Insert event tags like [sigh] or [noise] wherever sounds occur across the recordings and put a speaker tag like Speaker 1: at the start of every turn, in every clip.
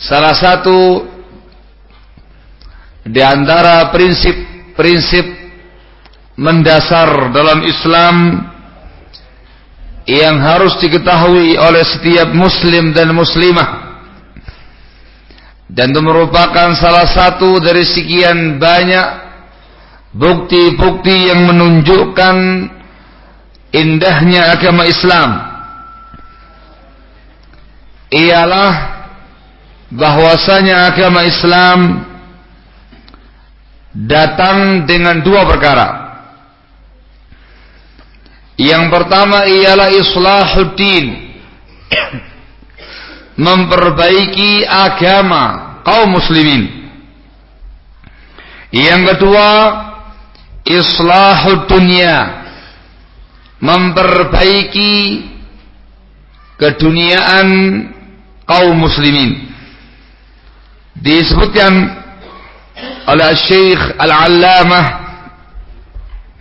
Speaker 1: Salah satu di antara prinsip-prinsip mendasar dalam Islam yang harus diketahui oleh setiap muslim dan muslimah dan itu merupakan salah satu dari sekian banyak bukti-bukti yang menunjukkan indahnya agama Islam ialah bahwasanya agama Islam datang dengan dua perkara. Yang pertama ialah islahuddin. [coughs] Memperbaiki agama kaum muslimin. Yang kedua islahud dunia. Memperbaiki keduniaan kaum muslimin disebutkan oleh Syekh Al-Allamah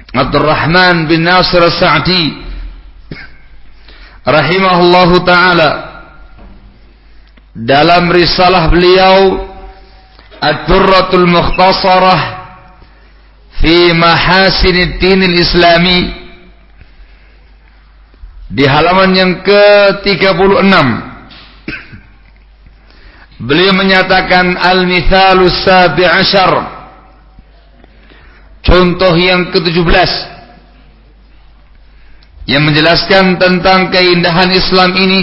Speaker 1: Abdurrahman bin Nasir As-Sa'di rahimahullahu taala dalam risalah beliau Ad-Durratul Mukhtasarah fi Mahasin Din Islami di halaman yang ke-36 Beliau menyatakan al-mithalus sabi ashar. Contoh yang ke-17 yang menjelaskan tentang keindahan Islam ini.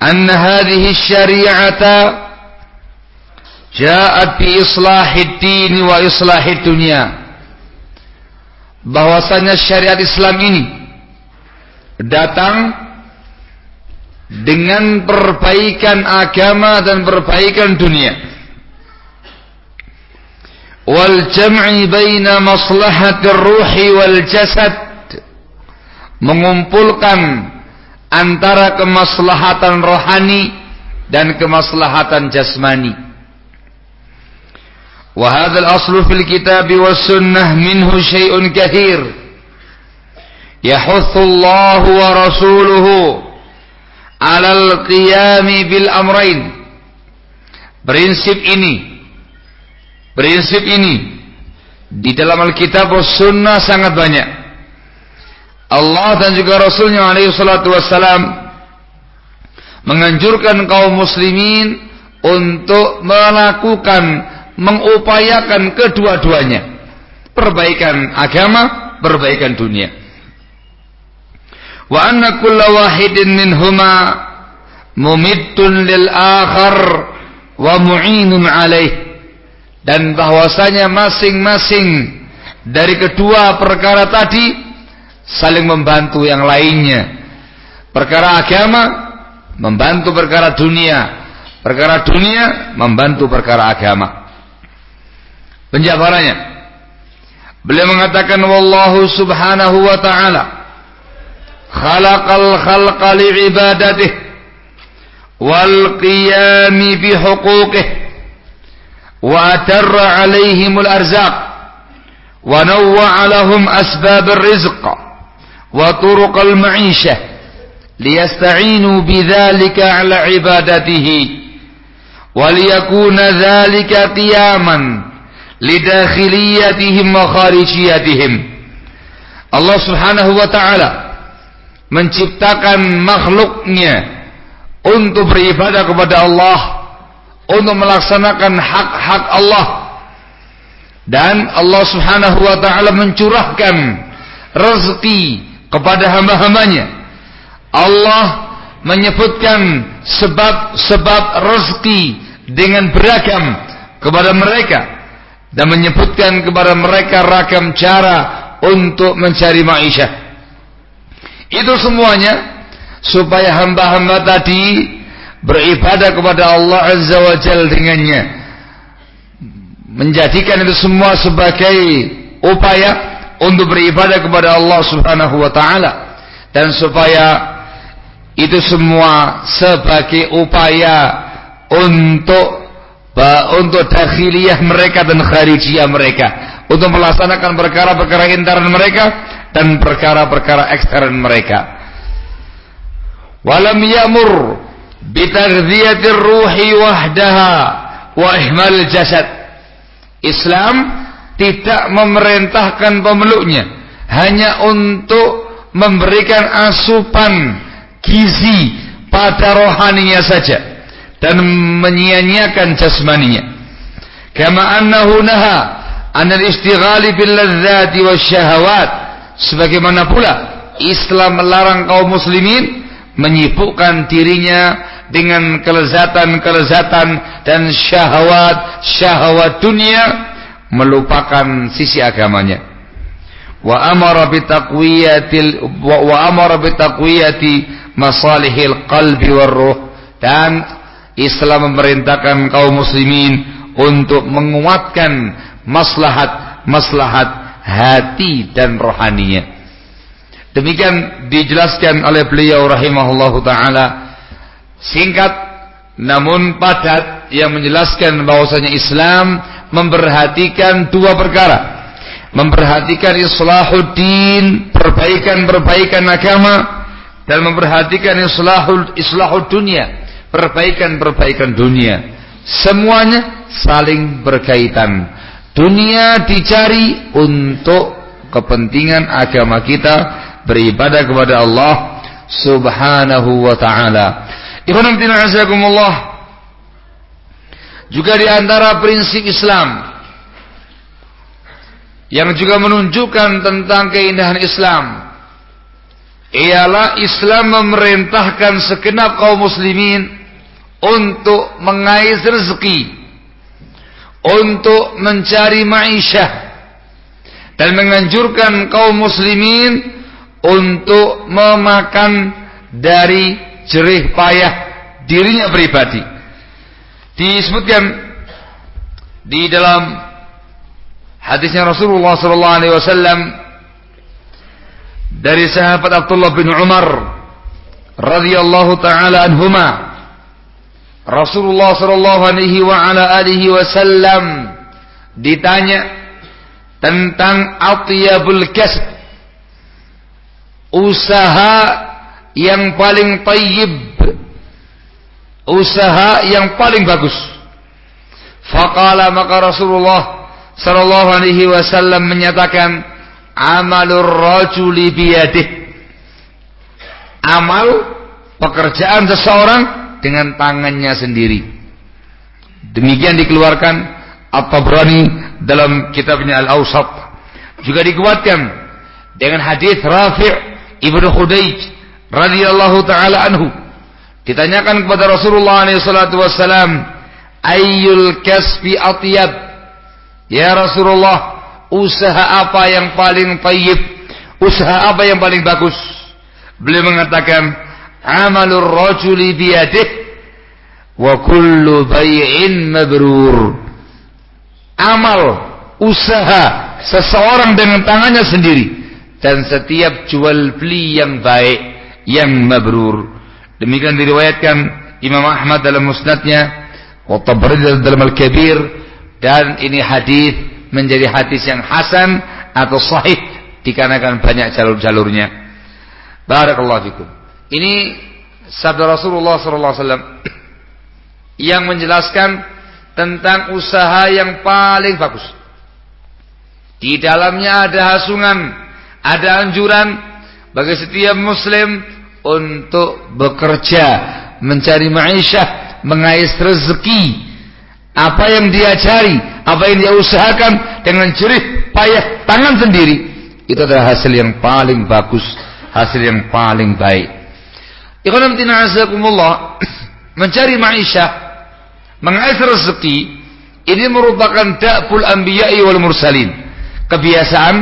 Speaker 1: Anna hadhihi syari'ata ja'at bi islahid din wa islahid dunya. Bahwasanya syariat Islam ini datang dengan perbaikan agama dan perbaikan dunia. Wal jam'i baina maslahatir ruhi wal jasad mengumpulkan antara kemaslahatan rohani dan kemaslahatan jasmani. Wa hadzal aslu fil kitab was sunnah minhu syai'un katsir yahuthu Allah wa rasuluhu alal qiyami bil amrain. Prinsip ini prinsip ini di dalam Alkitab Sunnah sangat banyak. Allah dan juga Rasulnya alaihi salatu wassalam menganjurkan kaum muslimin untuk melakukan mengupayakan kedua-duanya perbaikan agama perbaikan dunia wa anna kulla wahidin minhuma mumiddun lil akhar wa mu'inun alaih. Dan bahwasanya masing-masing dari kedua perkara tadi saling membantu yang lainnya. Perkara agama membantu perkara dunia, perkara dunia membantu perkara agama. Penjabarannya, beliau mengatakan wallahu subhanahu wa ta'ala خلق الخلق لعبادته والقيام بحقوقه وأتر عليهم الأرزاق ونوع لهم أسباب الرزق وطرق المعيشة ليستعينوا بذلك على عبادته وليكون ذلك قياما لداخليتهم وخارجيتهم. الله سبحانه وتعالى menciptakan makhluknya untuk beribadah kepada Allah untuk melaksanakan hak-hak Allah dan Allah subhanahu wa ta'ala mencurahkan rezeki kepada hamba-hambanya Allah menyebutkan sebab-sebab rezeki dengan beragam kepada mereka dan menyebutkan kepada mereka ragam cara untuk mencari maisha. Itu semuanya supaya hamba-hamba tadi beribadah kepada Allah Azza wa Jal dengannya. Menjadikan itu semua sebagai upaya untuk beribadah kepada Allah Subhanahu wa taala dan supaya itu semua sebagai upaya untuk untuk dakhiliyah mereka dan kharijiyah mereka untuk melaksanakan perkara-perkara intern mereka dan perkara-perkara ekstern mereka walam ya'mur bitaghdhiyatir ruhi wahdaha wa ihmal jasad Islam tidak memerintahkan pemeluknya hanya untuk memberikan asupan gizi pada rohaninya saja dan menyia-nyiakan jasmaninya. Kama annahu naha an al-istighali bil ladzati wasyahawat. Sebagaimana pula Islam melarang kaum muslimin menyibukkan dirinya dengan kelezatan-kelezatan dan syahwat-syahwat dunia melupakan sisi agamanya. Wa amara bi taqwiyatil wa amara bi taqwiyati masalihil qalbi warruh dan Islam memerintahkan kaum muslimin untuk menguatkan maslahat-maslahat hati dan rohaninya. Demikian dijelaskan oleh beliau rahimahullahu taala singkat namun padat yang menjelaskan bahwasanya Islam memperhatikan dua perkara. Memperhatikan islahuddin, perbaikan-perbaikan agama dan memperhatikan islahul islahul dunia, perbaikan-perbaikan dunia. Semuanya saling berkaitan. Dunia dicari untuk kepentingan agama kita beribadah kepada Allah Subhanahu wa taala. Azakumullah. Juga di antara prinsip Islam yang juga menunjukkan tentang keindahan Islam ialah Islam memerintahkan segenap kaum muslimin untuk mengais rezeki untuk mencari maisha dan menganjurkan kaum muslimin untuk memakan dari jerih payah dirinya pribadi. Disebutkan di dalam hadisnya Rasulullah wasallam dari sahabat Abdullah bin Umar radhiyallahu taala anhuma Rasulullah sallallahu alaihi wa ala alihi wasallam ditanya tentang atyabul kasb usaha yang paling tayyib usaha yang paling bagus. Faqala maka Rasulullah sallallahu alaihi wasallam menyatakan amalur rajuli biyadih. Amal pekerjaan seseorang dengan tangannya sendiri. Demikian dikeluarkan At-Tabrani dalam kitabnya Al-Awsat. Juga dikuatkan dengan hadis Rafi' Ibnu Khudayj radhiyallahu taala anhu Ditanyakan kepada Rasulullah SAW, Ayyul kasbi atiyab. Ya Rasulullah, usaha apa yang paling tayyib? Usaha apa yang paling bagus? Beliau mengatakan, Amalur rajuli biyadih wa kullu bay'in mabrur. Amal, usaha seseorang dengan tangannya sendiri dan setiap jual beli yang baik, yang mabrur. Demikian diriwayatkan Imam Ahmad dalam musnadnya, wa dalam Al-Kabir dan ini hadis menjadi hadis yang hasan atau sahih dikarenakan banyak jalur-jalurnya. Barakallahu fikum. Ini sabda Rasulullah sallallahu alaihi wasallam yang menjelaskan tentang usaha yang paling bagus. Di dalamnya ada hasungan, ada anjuran bagi setiap muslim untuk bekerja, mencari ma'isyah, mengais rezeki. Apa yang dia cari, apa yang dia usahakan dengan jerih payah tangan sendiri, itu adalah hasil yang paling bagus, hasil yang paling baik. Ikhwan mencari ma'isyah, Mengais rezeki ini merupakan da'ful anbiya'i wal mursalin. Kebiasaan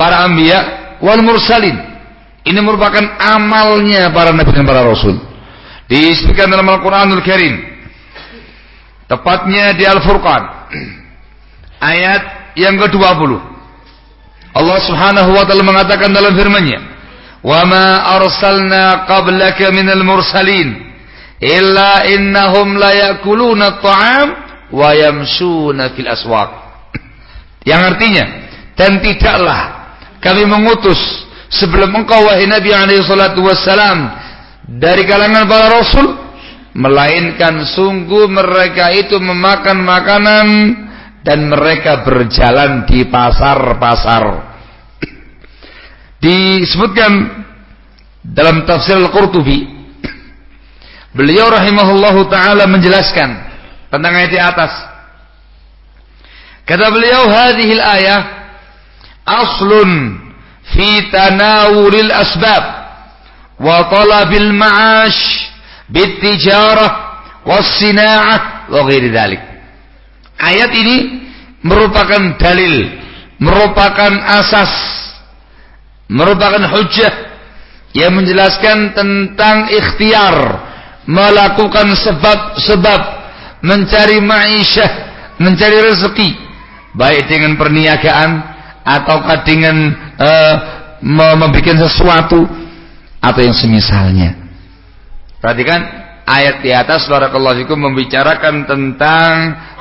Speaker 1: para anbiya wal mursalin. Ini merupakan amalnya para nabi dan para rasul. Disebutkan dalam Al-Qur'anul Karim. Tepatnya di Al-Furqan. [clears throat] Ayat yang ke-20. Allah Subhanahu wa taala mengatakan dalam firmannya "Wa ma arsalna qablaka minal mursalin." illa innahum la yakuluna ta'am wa yamshuna fil aswaq. [clears throat] Yang artinya dan tidaklah kami mengutus sebelum engkau wahai Nabi alaihi salatu wassalam dari kalangan para rasul melainkan sungguh mereka itu memakan makanan dan mereka berjalan di pasar-pasar. [clears throat] Disebutkan dalam tafsir Al-Qurtubi beliau rahimahullahu taala menjelaskan tentang ayat di atas kata beliau hadhil ayah aslun fi tanawulil asbab wa talabil ma'ash bitijarah wassina'ah wa ghairi dhalik. Ayat ini merupakan dalil, merupakan asas, merupakan hujjah yang menjelaskan tentang ikhtiar melakukan sebab-sebab mencari ma'isyah, mencari rezeki baik dengan perniagaan ataukah dengan uh, membuat sesuatu atau yang semisalnya. Perhatikan ayat di atas barakallahu fikum membicarakan tentang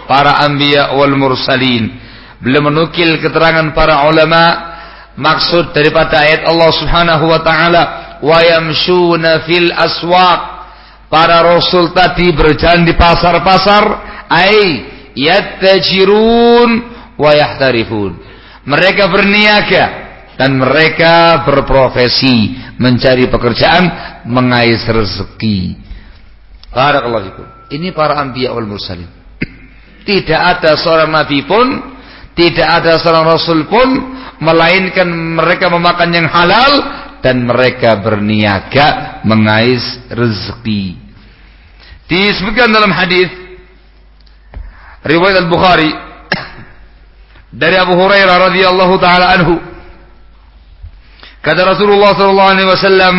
Speaker 1: para anbiya wal mursalin. Beliau menukil keterangan para ulama maksud daripada ayat Allah Subhanahu wa taala wa yamshuna fil aswaq para rasul tadi berjalan di pasar-pasar ai yattajirun wa yahtarifun mereka berniaga dan mereka berprofesi mencari pekerjaan mengais rezeki. Barakallahu fikum. Ini para anbiya wal mursalin. [clears throat] Tidak ada seorang nabi pun, tidak ada seorang rasul pun melainkan mereka memakan yang halal dan mereka berniaga mengais rezeki. Disebutkan dalam hadis riwayat Al-Bukhari dari Abu Hurairah radhiyallahu taala anhu Kata Rasulullah sallallahu alaihi wasallam,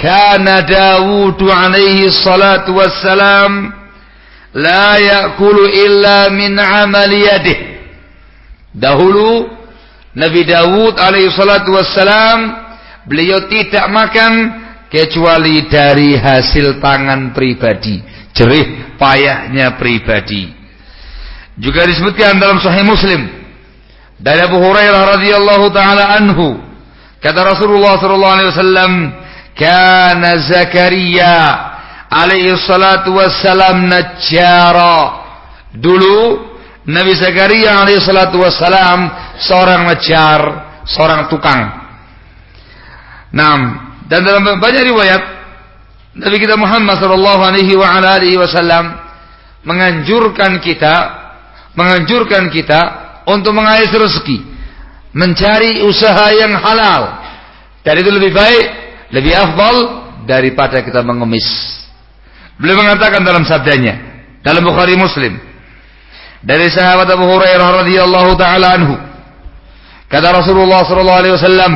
Speaker 1: "Kana Dawud alaihi salatu wassalam la ya'kulu illa min 'amali yadihi." Dahulu Nabi Dawud alaihi salatu wassalam beliau tidak makan kecuali dari hasil tangan pribadi, jerih payahnya pribadi. Juga disebutkan dalam Sahih Muslim dari Abu Hurairah radhiyallahu taala anhu Kata Rasulullah sallallahu alaihi wasallam, "Kana Zakaria alaihi salatu wassalam najjara. Dulu Nabi Zakaria alaihi salatu wassalam seorang najjar, seorang tukang. Nah, dan dalam banyak riwayat Nabi kita Muhammad sallallahu alaihi wasallam menganjurkan kita menganjurkan kita untuk mengais rezeki, mencari usaha yang halal. Dan itu lebih baik, lebih afdal daripada kita mengemis. Beliau mengatakan dalam sabdanya dalam Bukhari Muslim dari sahabat Abu Hurairah radhiyallahu taala anhu kata Rasulullah sallallahu alaihi wasallam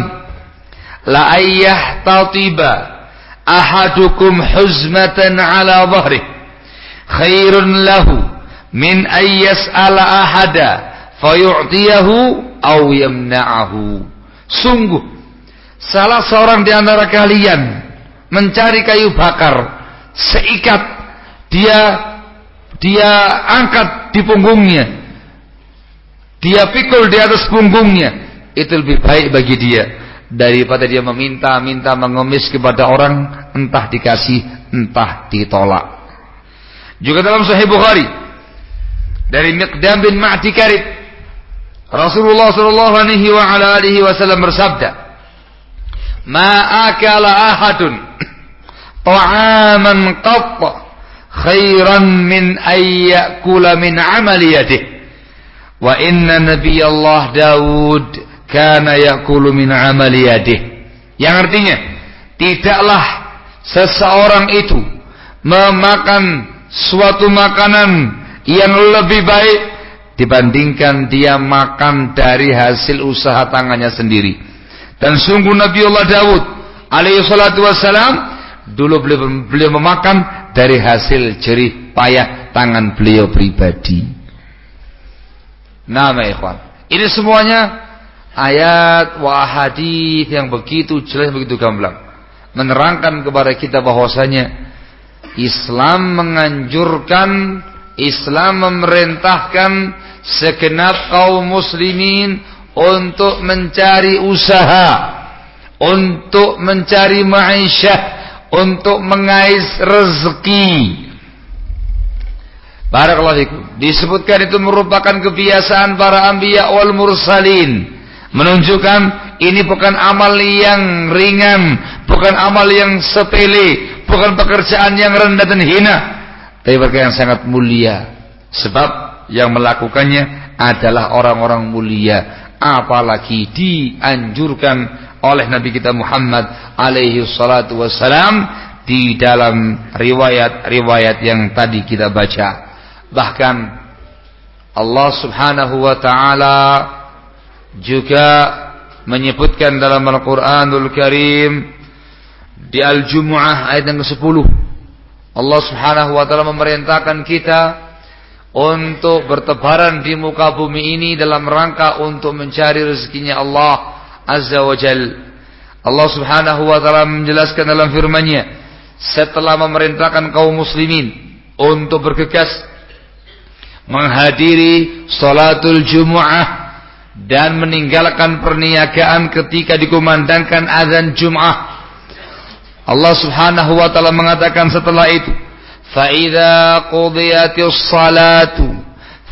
Speaker 1: la ayyah tatiba ahadukum huzmatan ala dhahri. Khairun lahu min ayyas ala ahada fayu'tiyahu aw yamna'ahu. Sungguh salah seorang di antara kalian mencari kayu bakar seikat dia dia angkat di punggungnya. Dia pikul di atas punggungnya. Itu lebih baik bagi dia daripada dia meminta-minta mengemis kepada orang entah dikasih entah ditolak. Juga dalam Sahih Bukhari dari Miqdam bin Ma'di Karib Rasulullah sallallahu alaihi wa ala alihi wasallam bersabda "Ma akala ahadun ta'aman qatta khairan min ayyakula min amali yadih wa inna nabiyallah Daud kana yakulu min amali yadih yang artinya tidaklah seseorang itu memakan suatu makanan yang lebih baik dibandingkan dia makan dari hasil usaha tangannya sendiri dan sungguh Nabi Allah Daud alaihi salatu wassalam dulu beliau, beliau memakan dari hasil jerih payah tangan beliau pribadi. Nama ikhwan. Ini semuanya ayat wa hadis yang begitu jelas begitu gamblang menerangkan kepada kita bahwasanya Islam menganjurkan Islam memerintahkan segenap kaum muslimin untuk mencari usaha untuk mencari ma'isyah untuk mengais rezeki. Barakallahu. Disebutkan itu merupakan kebiasaan para anbiya wal mursalin. Menunjukkan ini bukan amal yang ringan, bukan amal yang sepele, bukan pekerjaan yang rendah dan hina, tapi pekerjaan yang sangat mulia. Sebab yang melakukannya adalah orang-orang mulia, apalagi dianjurkan oleh Nabi kita Muhammad alaihi salatu wassalam di dalam riwayat-riwayat yang tadi kita baca. Bahkan Allah Subhanahu wa taala juga menyebutkan dalam Al-Qur'anul Karim di Al-Jumu'ah ayat yang ke-10 Allah Subhanahu wa taala memerintahkan kita untuk bertebaran di muka bumi ini dalam rangka untuk mencari rezekinya Allah Azza wa Jal. Allah Subhanahu wa taala menjelaskan dalam firman-Nya setelah memerintahkan kaum muslimin untuk bergegas menghadiri salatul Jumu'ah dan meninggalkan perniagaan ketika dikumandangkan azan Jum'ah. Allah Subhanahu wa taala mengatakan setelah itu, "Fa idza qudiyatis salatu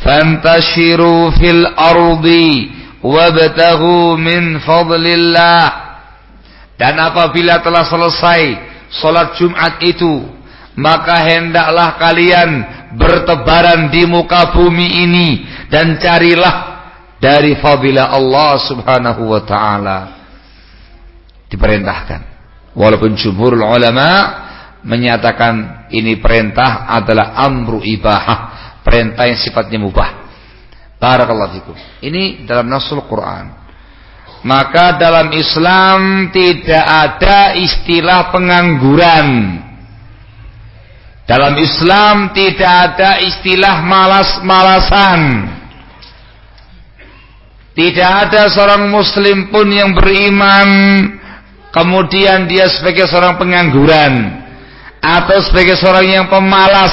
Speaker 1: fantashiru fil ardi" wabtaghu min fadlillah dan apabila telah selesai salat Jumat itu maka hendaklah kalian bertebaran di muka bumi ini dan carilah dari fadilah Allah Subhanahu wa taala diperintahkan walaupun jumhur ulama menyatakan ini perintah adalah amru ibahah perintah yang sifatnya mubah Barakallahu fikum. Ini dalam nasul Quran. Maka dalam Islam tidak ada istilah pengangguran. Dalam Islam tidak ada istilah malas-malasan. Tidak ada seorang muslim pun yang beriman kemudian dia sebagai seorang pengangguran atau sebagai seorang yang pemalas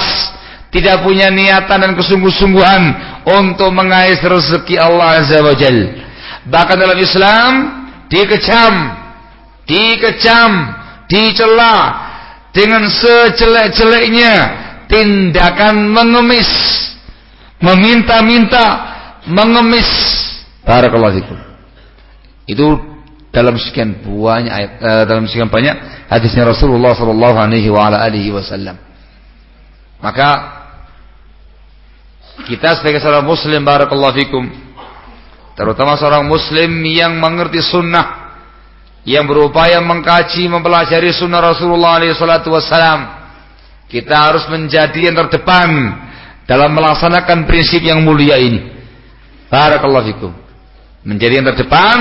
Speaker 1: tidak punya niatan dan kesungguh-sungguhan untuk mengais rezeki Allah Azza wa Jal. Bahkan dalam Islam dikecam, dikecam, dicela dengan sejelek-jeleknya tindakan mengemis, meminta-minta, mengemis. Barakallahu fikum. Itu dalam sekian banyak ayat, uh, dalam sekian banyak hadisnya Rasulullah sallallahu alaihi wa ala alihi wasallam. Maka kita sebagai seorang muslim barakallahu fikum terutama seorang muslim yang mengerti sunnah yang berupaya mengkaji mempelajari sunnah Rasulullah alaihi wasallam kita harus menjadi yang terdepan dalam melaksanakan prinsip yang mulia ini barakallahu fikum menjadi yang terdepan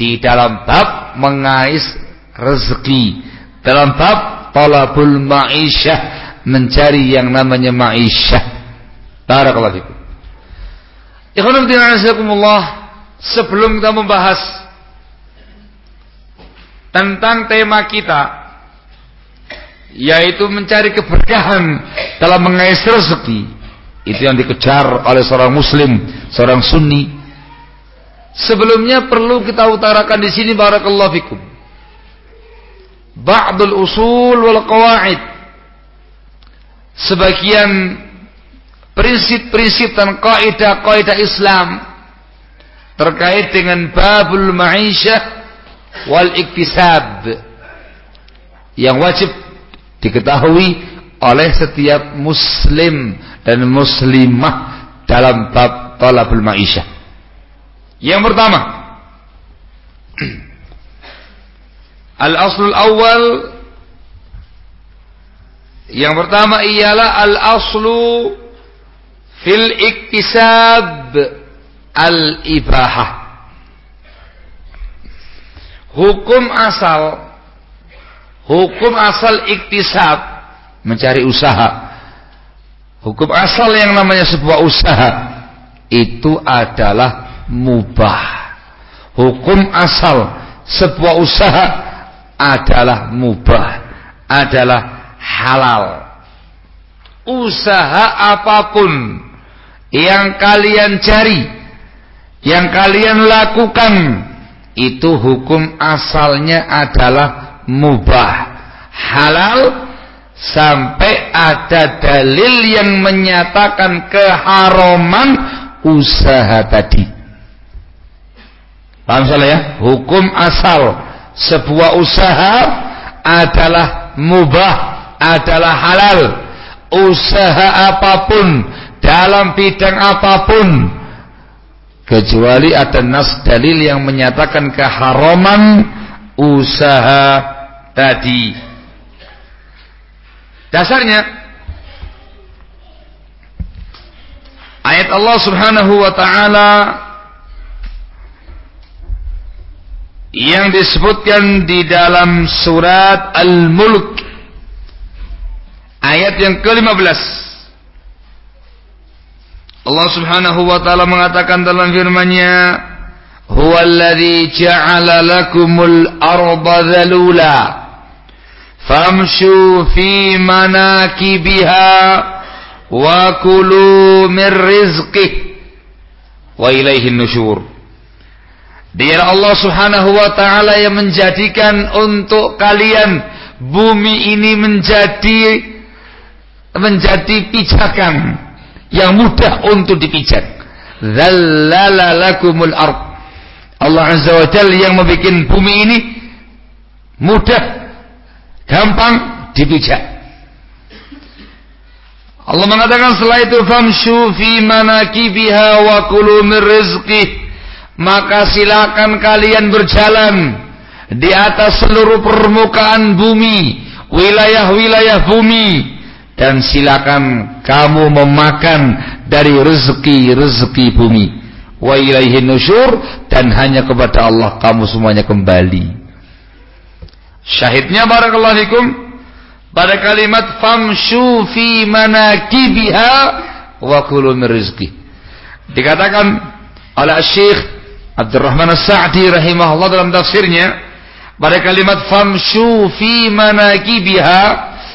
Speaker 1: di dalam bab mengais rezeki dalam bab talabul ma'isyah mencari yang namanya ma'isyah. Barakallahu fikum. Ikhwan sebelum kita membahas tentang tema kita yaitu mencari keberkahan dalam mengais rezeki itu yang dikejar oleh seorang muslim, seorang sunni. Sebelumnya perlu kita utarakan di sini barakallahu fikum. Ba'dul usul wal qawaid sebagian prinsip-prinsip dan kaidah-kaidah Islam terkait dengan babul ma'isyah wal iktisab yang wajib diketahui oleh setiap muslim dan muslimah dalam bab talabul ma'isyah. Yang pertama, al-aslul awal yang pertama ialah al-aslu fil iktisab al-ibahah. Hukum asal hukum asal iktisab mencari usaha. Hukum asal yang namanya sebuah usaha itu adalah mubah. Hukum asal sebuah usaha adalah mubah, adalah halal. Usaha apa pun yang kalian cari, yang kalian lakukan, itu hukum asalnya adalah mubah, halal sampai ada dalil yang menyatakan keharaman usaha tadi. Paham salah ya? Hukum asal sebuah usaha adalah mubah adalah halal. Usaha apa pun dalam bidang apa pun. Kecuali ada nas dalil yang menyatakan keharaman usaha tadi. Dasarnya ayat Allah Subhanahu wa taala yang disebutkan di dalam surat Al-Mulk Ayat yang ke-15. Allah Subhanahu wa taala mengatakan dalam firman-Nya, "Huwa alladhi ja'ala lakumul arda dhalula famshu fi manakibiha wa kulu min rizqih wa ilaihin nusyur." Dia Allah Subhanahu wa taala yang menjadikan untuk kalian bumi ini menjadi menjadi pijakan yang mudah untuk dipijak. Dzallala lakumul ard. Allah Azza wa Jalla yang membuat bumi ini mudah, gampang dipijak. Allah mengatakan setelah itu famshu fi manakibiha wa kulu min rizqih maka silakan kalian berjalan di atas seluruh permukaan bumi wilayah-wilayah bumi dan silakan kamu memakan dari rezeki-rezeki bumi. Wa ilaihi nusyur dan hanya kepada Allah kamu semuanya kembali. Syahidnya barakallahu fikum pada kalimat famshu fi manakibiha wa kulu dikatakan oleh Syekh Abdurrahman As-Sa'di rahimahullah dalam tafsirnya pada kalimat famshu fi manakibiha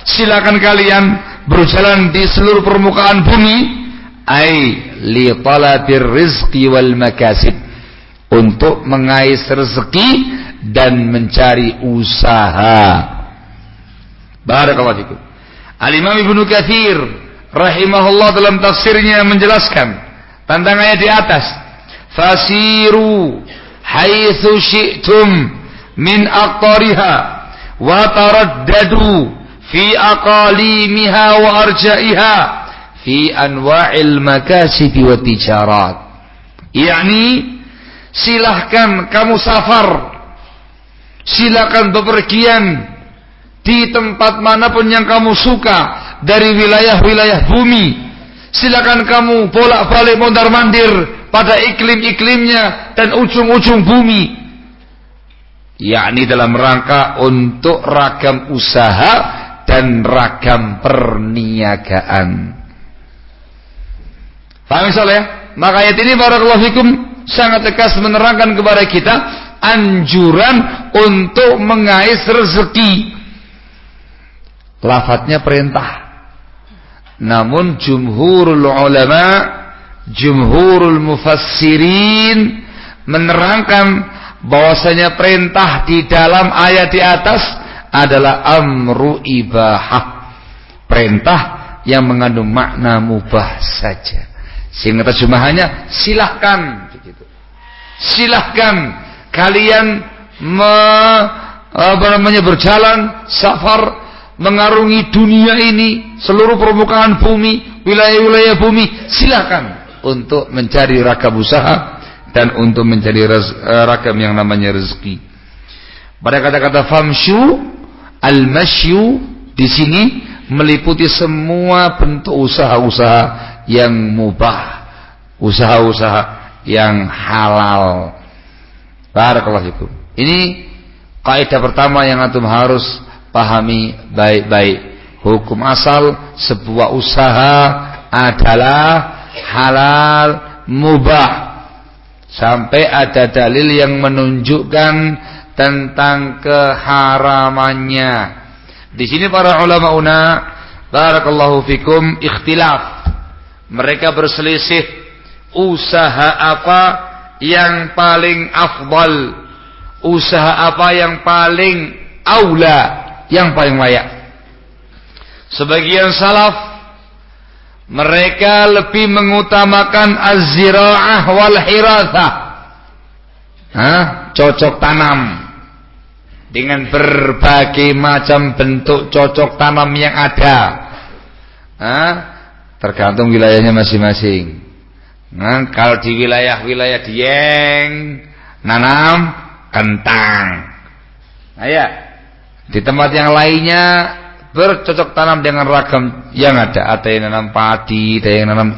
Speaker 1: silakan kalian berjalan di seluruh permukaan bumi ai li talabir rizqi wal makasib untuk mengais rezeki dan mencari usaha Barakallahu fikum. Al-Imam Ibnu Katsir rahimahullah dalam tafsirnya menjelaskan tentang ayat di atas. Fasiru haitsu syi'tum min aqtariha wa taraddadu fi aqalimiha wa arja'iha fi anwa'il makasib wa tijarat. yakni silahkan kamu safar silakan bepergian di tempat mana pun yang kamu suka dari wilayah-wilayah bumi silakan kamu bolak-balik mondar-mandir pada iklim-iklimnya dan ujung-ujung bumi yakni dalam rangka untuk ragam usaha dan ragam perniagaan paham ya? maka ayat ini barakallahu fikum sangat tegas menerangkan kepada kita anjuran untuk mengais rezeki. Lafadznya perintah. Namun jumhurul ulama, jumhurul mufassirin menerangkan bahwasanya perintah di dalam ayat di atas adalah amru ibahah. Perintah yang mengandung makna mubah saja. Sehingga terjemahannya silahkan silahkan kalian me, apa namanya berjalan safar mengarungi dunia ini seluruh permukaan bumi wilayah-wilayah bumi silahkan untuk mencari ragam usaha dan untuk mencari eh, ragam yang namanya rezeki pada kata-kata famshu al-masyu di sini meliputi semua bentuk usaha-usaha yang mubah usaha-usaha yang halal. Barakallahu fikum. Ini kaidah pertama yang antum harus pahami baik-baik. Hukum asal sebuah usaha adalah halal mubah. Sampai ada dalil yang menunjukkan tentang keharamannya. Di sini para ulama una barakallahu fikum ikhtilaf. Mereka berselisih usaha apa yang paling afdal usaha apa yang paling aula yang paling layak sebagian salaf mereka lebih mengutamakan az-zira'ah wal hirathah Hah? cocok tanam dengan berbagai macam bentuk cocok tanam yang ada Hah? tergantung wilayahnya masing-masing Nah, kalau di wilayah-wilayah Dieng nanam kentang. Nah ya, di tempat yang lainnya bercocok tanam dengan ragam yang ada. Ada yang nanam padi, ada yang nanam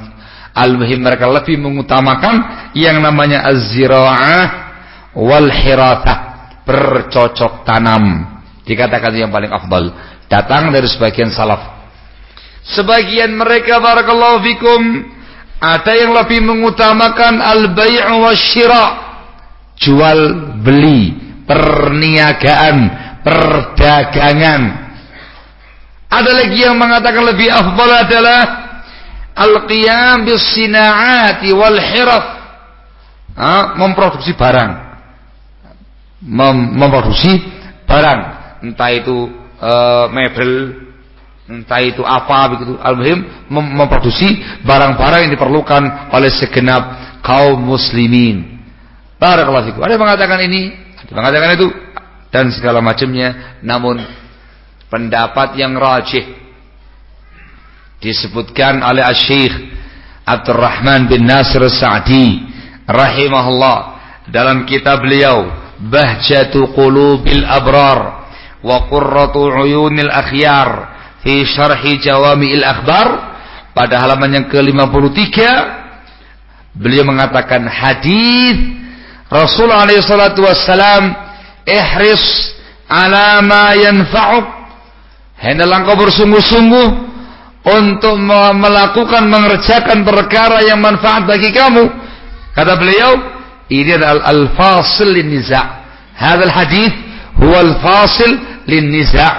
Speaker 1: al-muhim mereka lebih mengutamakan yang namanya az-zira'ah wal hiratah, bercocok tanam. Dikatakan yang paling afdal. Datang dari sebagian salaf. Sebagian mereka barakallahu fikum ada yang lebih mengutamakan al-bai' syira. Jual beli, perniagaan, perdagangan. Ada lagi yang mengatakan lebih afdal adalah al-qiyam bis sinaati wal hiraf. Ha? memproduksi barang. Mem memproduksi barang, entah itu uh, mebel, entah itu apa begitu al-muhim mem memproduksi barang-barang yang diperlukan oleh segenap kaum muslimin barakallahu fikum ada yang mengatakan ini ada yang mengatakan itu dan segala macamnya namun pendapat yang rajih. Disebutkan oleh Asy-Syaikh Abdurrahman bin Nasir Sa'di rahimahullah dalam kitab beliau Bahjatu Qulubil Abrar wa Qurratu Uyunil Akhyar fi syarhi jawami'il akhbar. Pada halaman yang ke-53 beliau mengatakan hadis Rasulullah alaihi salatu wassalam ihris ala ma yanfa'uk hendaklah engkau bersungguh-sungguh untuk melakukan mengerjakan perkara yang manfaat bagi kamu. Kata beliau ini adalah al-fasil lin niza' hadal hadis huwa al-fasil lin niza'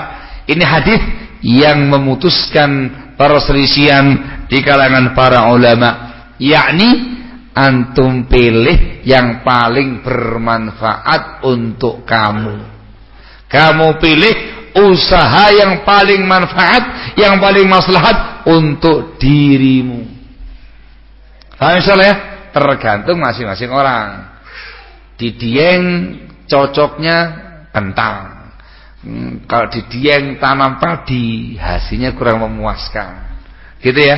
Speaker 1: ini hadis yang memutuskan perselisihan di kalangan para ulama. Yakni antum pilih yang paling bermanfaat untuk kamu. Kamu pilih usaha yang paling manfaat, yang paling maslahat untuk dirimu. Paham insyaallah ya? Tergantung masing-masing orang. Di Dieng cocoknya kentang. Hmm, kalau di Dieng tanam padi, hasilnya kurang memuaskan. Gitu ya?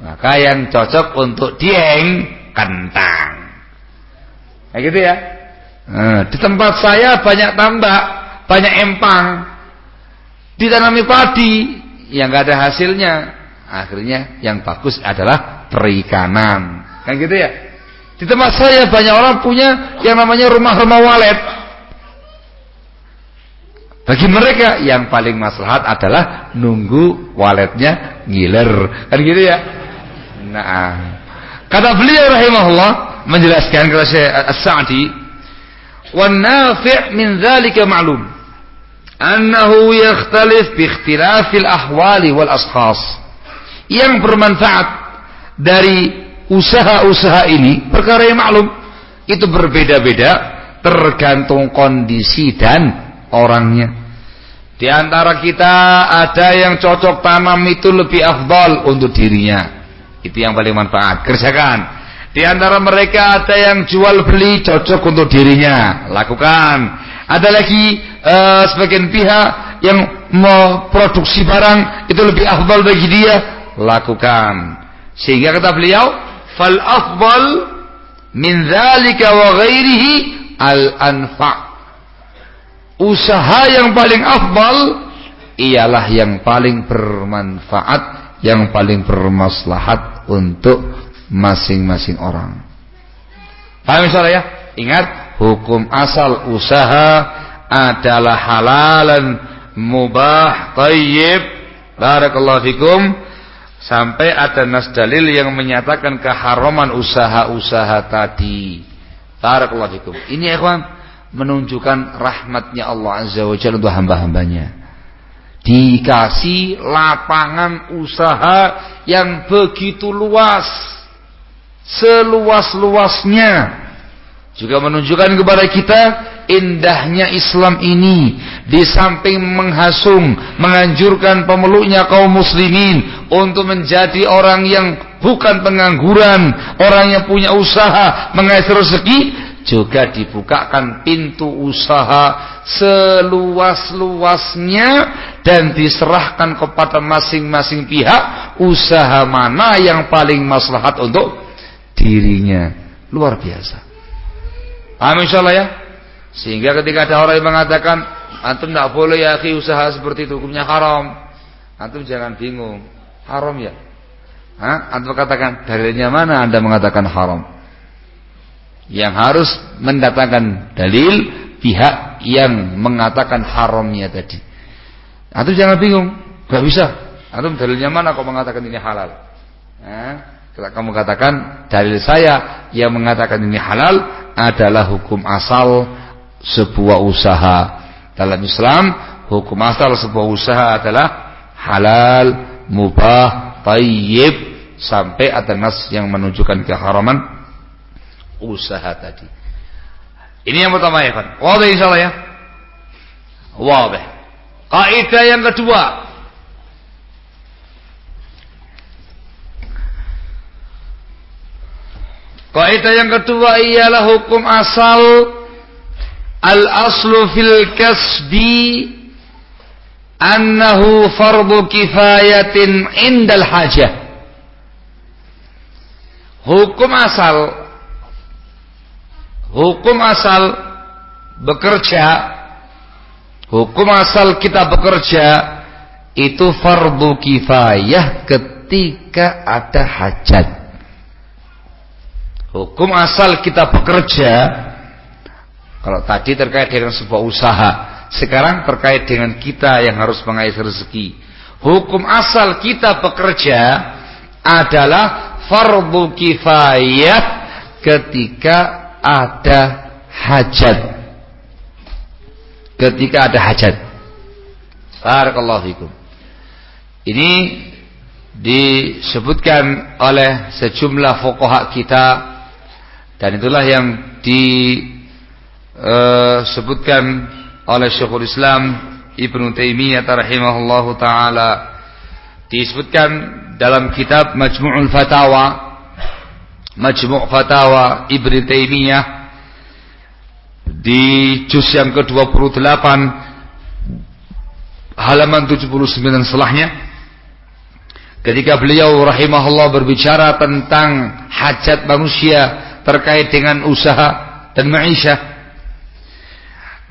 Speaker 1: Maka yang cocok untuk Dieng kentang. Nah gitu ya. Nah, di tempat saya banyak tambak, banyak empang. Ditanami padi yang gak ada hasilnya. Akhirnya yang bagus adalah perikanan. Kan gitu ya. Di tempat saya banyak orang punya yang namanya rumah-rumah walet. Bagi mereka yang paling maslahat adalah nunggu waletnya ngiler. Kan gitu ya. Nah, kata beliau rahimahullah menjelaskan kepada Syekh As-Sa'di wan nafi' min dzalika ma'lum annahu yakhtalif bi ikhtilafil ahwali wal ashkhas yang bermanfaat dari usaha-usaha ini perkara yang maklum itu berbeda-beda tergantung kondisi dan orangnya. Di antara kita ada yang cocok tanam itu lebih afdal untuk dirinya. Itu yang paling manfaat. Kerjakan. Di antara mereka ada yang jual beli cocok untuk dirinya, lakukan. Ada lagi uh, sebagian pihak yang mau produksi barang itu lebih afdal bagi dia, lakukan. Sehingga kata beliau, fal afdal min dzalika wa ghairihi al anfa. Usaha yang paling afdal ialah yang paling bermanfaat, yang paling bermaslahat untuk masing-masing orang. Paham insyaallah ya? Ingat, hukum asal usaha adalah halalan mubah tayyib. Barakallahu fikum. Sampai ada nas dalil yang menyatakan keharaman usaha-usaha tadi. Barakallahu fikum. Ini ikhwan menunjukkan rahmatnya Allah Azza wa Jalla untuk hamba-hambanya dikasih lapangan usaha yang begitu luas seluas-luasnya juga menunjukkan kepada kita indahnya Islam ini di samping menghasung menganjurkan pemeluknya kaum muslimin untuk menjadi orang yang bukan pengangguran orang yang punya usaha mengais rezeki juga dibukakan pintu usaha seluas-luasnya dan diserahkan kepada masing-masing pihak usaha mana yang paling maslahat untuk dirinya. Luar biasa. Paham insyaallah ya? Sehingga ketika ada orang yang mengatakan antum tidak boleh ya akhi usaha seperti itu hukumnya haram. Antum jangan bingung. Haram ya? Hah? Antum katakan dalilnya mana Anda mengatakan haram? Yang harus mendatangkan dalil pihak yang mengatakan haramnya tadi. Antum jangan bingung, gak bisa. Antum dalilnya mana kok mengatakan ini halal? Hah? Kamu katakan dalil saya yang mengatakan ini halal adalah hukum asal sebuah usaha. Dalam Islam, hukum asal sebuah usaha adalah halal, mubah, tayyib sampai ada nas yang menunjukkan keharaman usaha tadi. Ini yang pertama ya, Pak. Wadah insyaallah ya. Wadah. Kaidah yang kedua, Kaidah yang kedua ialah hukum asal al-aslu fil kasbi annahu fardu kifayatin indal hajah. Hukum asal hukum asal bekerja hukum asal kita bekerja itu fardu kifayah ketika ada hajat. Hukum asal kita bekerja kalau tadi terkait dengan sebuah usaha, sekarang terkait dengan kita yang harus mengais rezeki. Hukum asal kita bekerja adalah fardu kifayah ketika ada hajat. Ketika ada hajat. Barakallahu fikum. Ini disebutkan oleh sejumlah fuqaha kita dan itulah yang disebutkan oleh Syekhul Islam Ibnu Taimiyah rahimahullahu taala. Disebutkan dalam kitab Majmu'ul Fatawa Majmu' Fatawa Ibnu Taimiyah di juz yang ke-28 halaman 79 setelahnya ketika beliau rahimahullah berbicara tentang hajat manusia terkait dengan usaha dan ma'isyah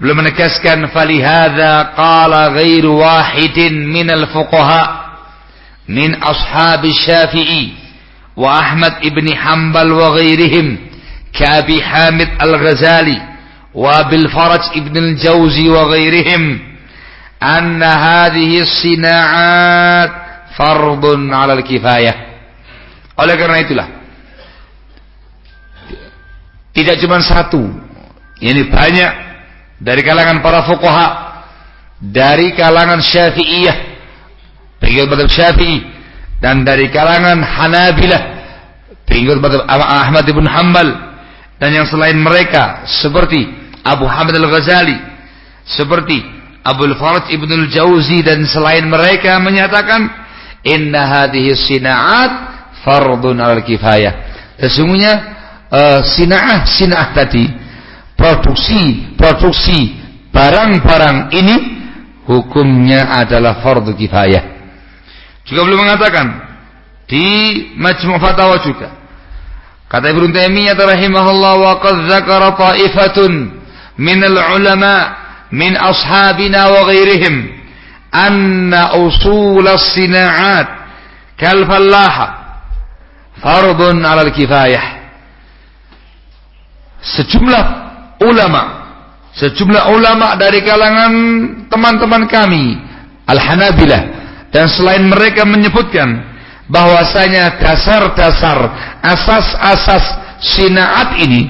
Speaker 1: Belum menegaskan falihada qala ghairu wahidin min al-fuqaha min ashab Syafi'i wa Ahmad ibn Hanbal wa ghairihim ka Abi Hamid Al-Ghazali wa Bil Faraj ibn Al-Jawzi wa ghairihim anna hadhihi as-sina'at fardun 'ala al-kifayah. Oleh karena itulah tidak cuma satu, ini banyak. Dari kalangan para fuqaha. Dari kalangan Syafi'iyah. Pengikut madhab Syafi'i. Dan dari kalangan Hanabilah. Pengikut madhab Ahmad ibn Hanbal. Dan yang selain mereka. Seperti Abu Hamid al-Ghazali. Seperti Abu al-Faraj ibn al-Jauzi dan selain mereka menyatakan inna hadhihi sina'at fardun al-kifayah sesungguhnya uh, sina'ah sina'ah tadi produksi-produksi barang-barang ini hukumnya adalah fardu kifayah. Juga belum mengatakan di Majmu' Fatawa juga. Kata Ibnu Taimiyah rahimahullah wa qad dzakara ta'ifatun min al-ulama min ashabina wa ghairihim anna usul as-sina'at kal fallaha fardun 'ala al-kifayah. Sejumlah ulama sejumlah ulama dari kalangan teman-teman kami Al-Hanabilah dan selain mereka menyebutkan bahwasanya dasar-dasar asas-asas sinaat ini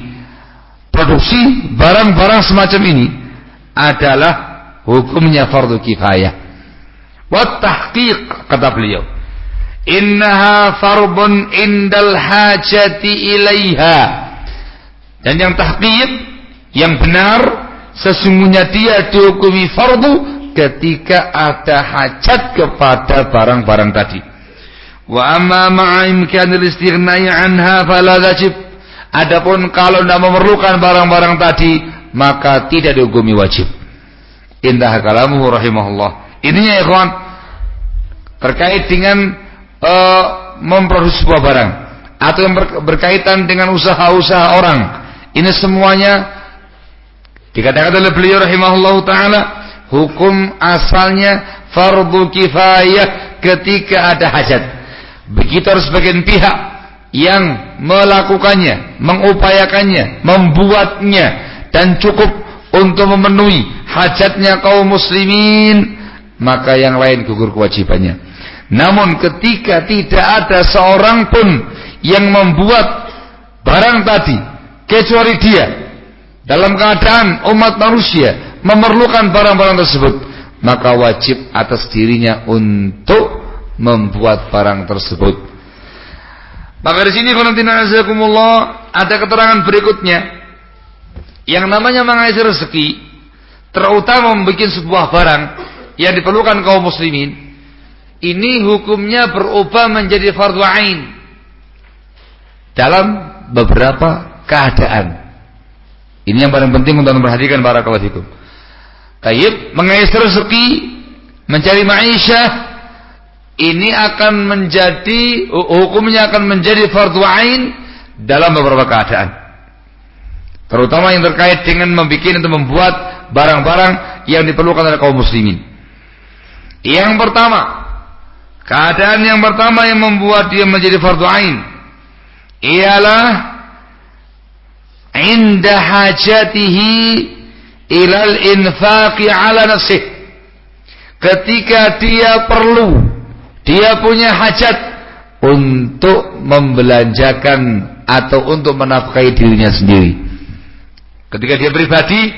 Speaker 1: produksi barang-barang semacam ini adalah hukumnya fardu kifayah. Wa tahqiq kata beliau. Innaha farbun indal hajati ilaiha dan yang tahqiq yang benar sesungguhnya dia dihukumi fardu ketika ada hajat kepada barang-barang tadi. Wa amma ma'a imkanil istighnai anha fala wajib. Adapun kalau tidak memerlukan barang-barang tadi maka tidak dihukumi wajib. Indah kalamu rahimahullah. Ininya ikhwan terkait dengan uh, memproduksi sebuah barang atau yang berkaitan dengan usaha-usaha orang ini semuanya Dikatakan oleh beliau rahimahullah taala, hukum asalnya fardu kifayah ketika ada hajat. Begitu harus sebagian pihak yang melakukannya, mengupayakannya, membuatnya dan cukup untuk memenuhi hajatnya kaum muslimin, maka yang lain gugur kewajibannya. Namun ketika tidak ada seorang pun yang membuat barang tadi kecuali dia. Dalam keadaan umat manusia memerlukan barang-barang tersebut maka wajib atas dirinya untuk membuat barang tersebut. Maka di sini ada keterangan berikutnya. Yang namanya mengais rezeki terutama membuat sebuah barang yang diperlukan kaum muslimin ini hukumnya berubah menjadi fardu ain. Dalam beberapa keadaan ini yang paling penting untuk memperhatikan para fikum. Tayyib mengais rezeki, mencari maisha ini akan menjadi hukumnya akan menjadi fardu ain dalam beberapa keadaan. Terutama yang terkait dengan membuat atau membuat barang-barang yang diperlukan oleh kaum muslimin. Yang pertama, keadaan yang pertama yang membuat dia menjadi fardu ain ialah inda hajatihi ilal infaqi ala nafsih ketika dia perlu dia punya hajat untuk membelanjakan atau untuk menafkahi dirinya sendiri. Ketika dia pribadi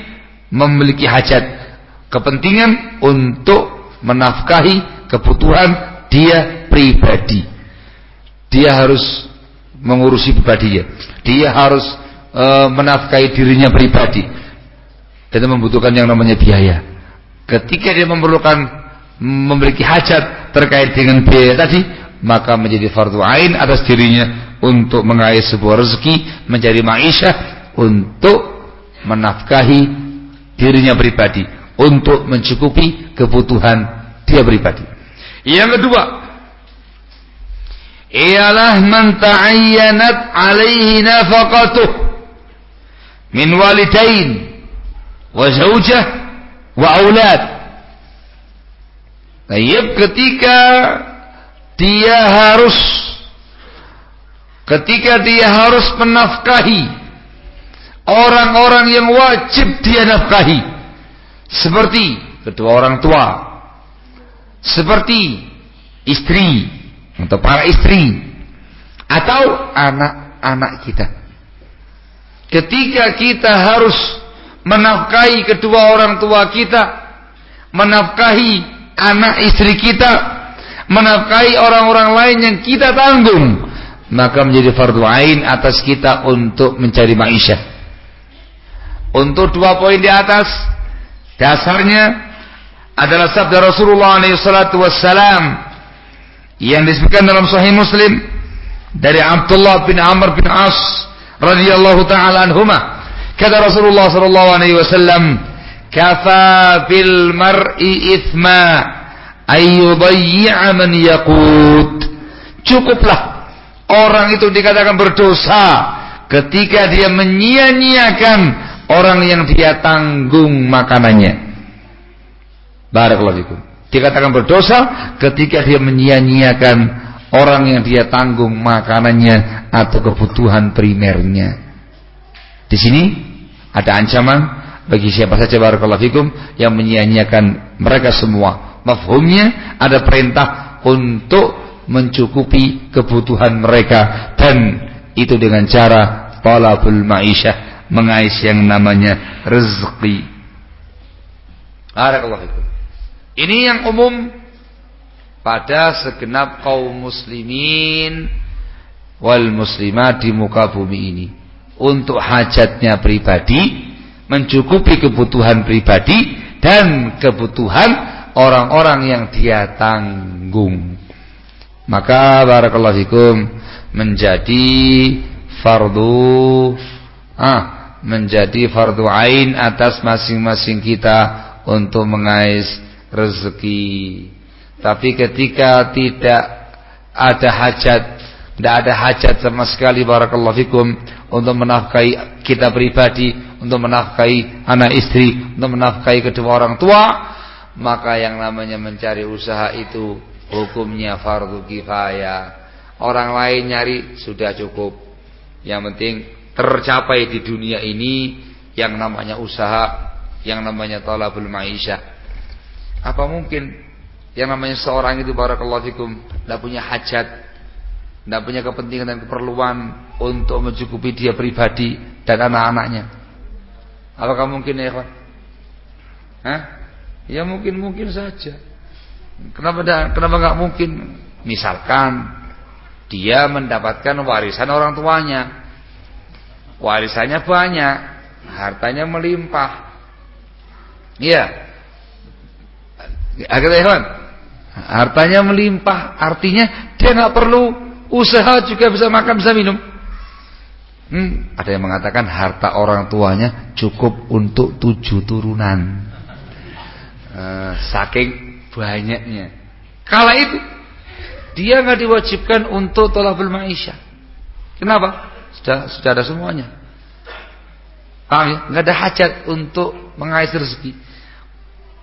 Speaker 1: memiliki hajat. Kepentingan untuk menafkahi kebutuhan dia pribadi. Dia harus mengurusi pribadinya. Dia harus e, menafkahi dirinya pribadi. Dan membutuhkan yang namanya biaya. Ketika dia memerlukan memiliki hajat terkait dengan biaya tadi maka menjadi fardu ain atas dirinya untuk mengais sebuah rezeki mencari maisha untuk menafkahi dirinya pribadi untuk mencukupi kebutuhan dia pribadi. Yang kedua ialah man ta'ayyanat alaihi nafaqatuh min walidain wa zaujah wa aulad. Tayyib ketika dia harus ketika dia harus menafkahi orang-orang yang wajib dia nafkahi seperti kedua orang tua seperti istri atau para istri atau anak-anak kita ketika kita harus menafkahi kedua orang tua kita menafkahi anak istri kita menafkahi orang-orang lain yang kita tanggung maka menjadi fardu ain atas kita untuk mencari maisha untuk dua poin di atas dasarnya adalah sabda Rasulullah SAW yang disebutkan dalam Sahih Muslim dari Abdullah bin Amr bin As radhiyallahu taala anhuma kata Rasulullah sallallahu alaihi wasallam kafa bil mar'i ithma ayyudayyi'a man yaqut. Cukuplah orang itu dikatakan berdosa ketika dia menyia-nyiakan orang yang dia tanggung makanannya. Barakallahu fikum. Dikatakan berdosa ketika dia menyia-nyiakan orang yang dia tanggung makanannya atau kebutuhan primernya di sini ada ancaman bagi siapa saja barakallahu fikum yang menyia-nyiakan mereka semua Mafhumnya ada perintah untuk mencukupi kebutuhan mereka dan itu dengan cara talabul ma'isyah mengais yang namanya rezeki. Barakallahu fikum. Ini yang umum pada segenap kaum muslimin wal muslimat di muka bumi ini untuk hajatnya pribadi mencukupi kebutuhan pribadi dan kebutuhan orang-orang yang dia tanggung. Maka barakallahu fikum menjadi fardu ah menjadi fardu ain atas masing-masing kita untuk mengais rezeki. Tapi ketika tidak ada hajat, tidak ada hajat sama sekali barakallahu fikum untuk menafkahi kita pribadi, untuk menafkahi anak istri, untuk menafkahi kedua orang tua, maka yang namanya mencari usaha itu hukumnya fardu kifayah. Orang lain nyari sudah cukup. Yang penting tercapai di dunia ini yang namanya usaha, yang namanya talabul maisha. Apa mungkin yang namanya seorang itu barakallahu fikum tidak punya hajat, tidak punya kepentingan dan keperluan untuk mencukupi dia pribadi dan anak-anaknya? Apakah mungkin ya, kawan? Hah? Ya mungkin-mungkin saja. Kenapa kenapa nggak mungkin? Misalkan dia mendapatkan warisan orang tuanya. Warisannya banyak, hartanya melimpah. Iya. Agar hewan. Hartanya melimpah, artinya dia nggak perlu usaha juga bisa makan, bisa minum. Hmm, ada yang mengatakan harta orang tuanya cukup untuk tujuh turunan. Eh, saking banyaknya. Kala itu dia nggak diwajibkan untuk tolabul maisha. Kenapa? Sudah sudah ada semuanya. Paham ya? Nggak ada hajat untuk mengais rezeki.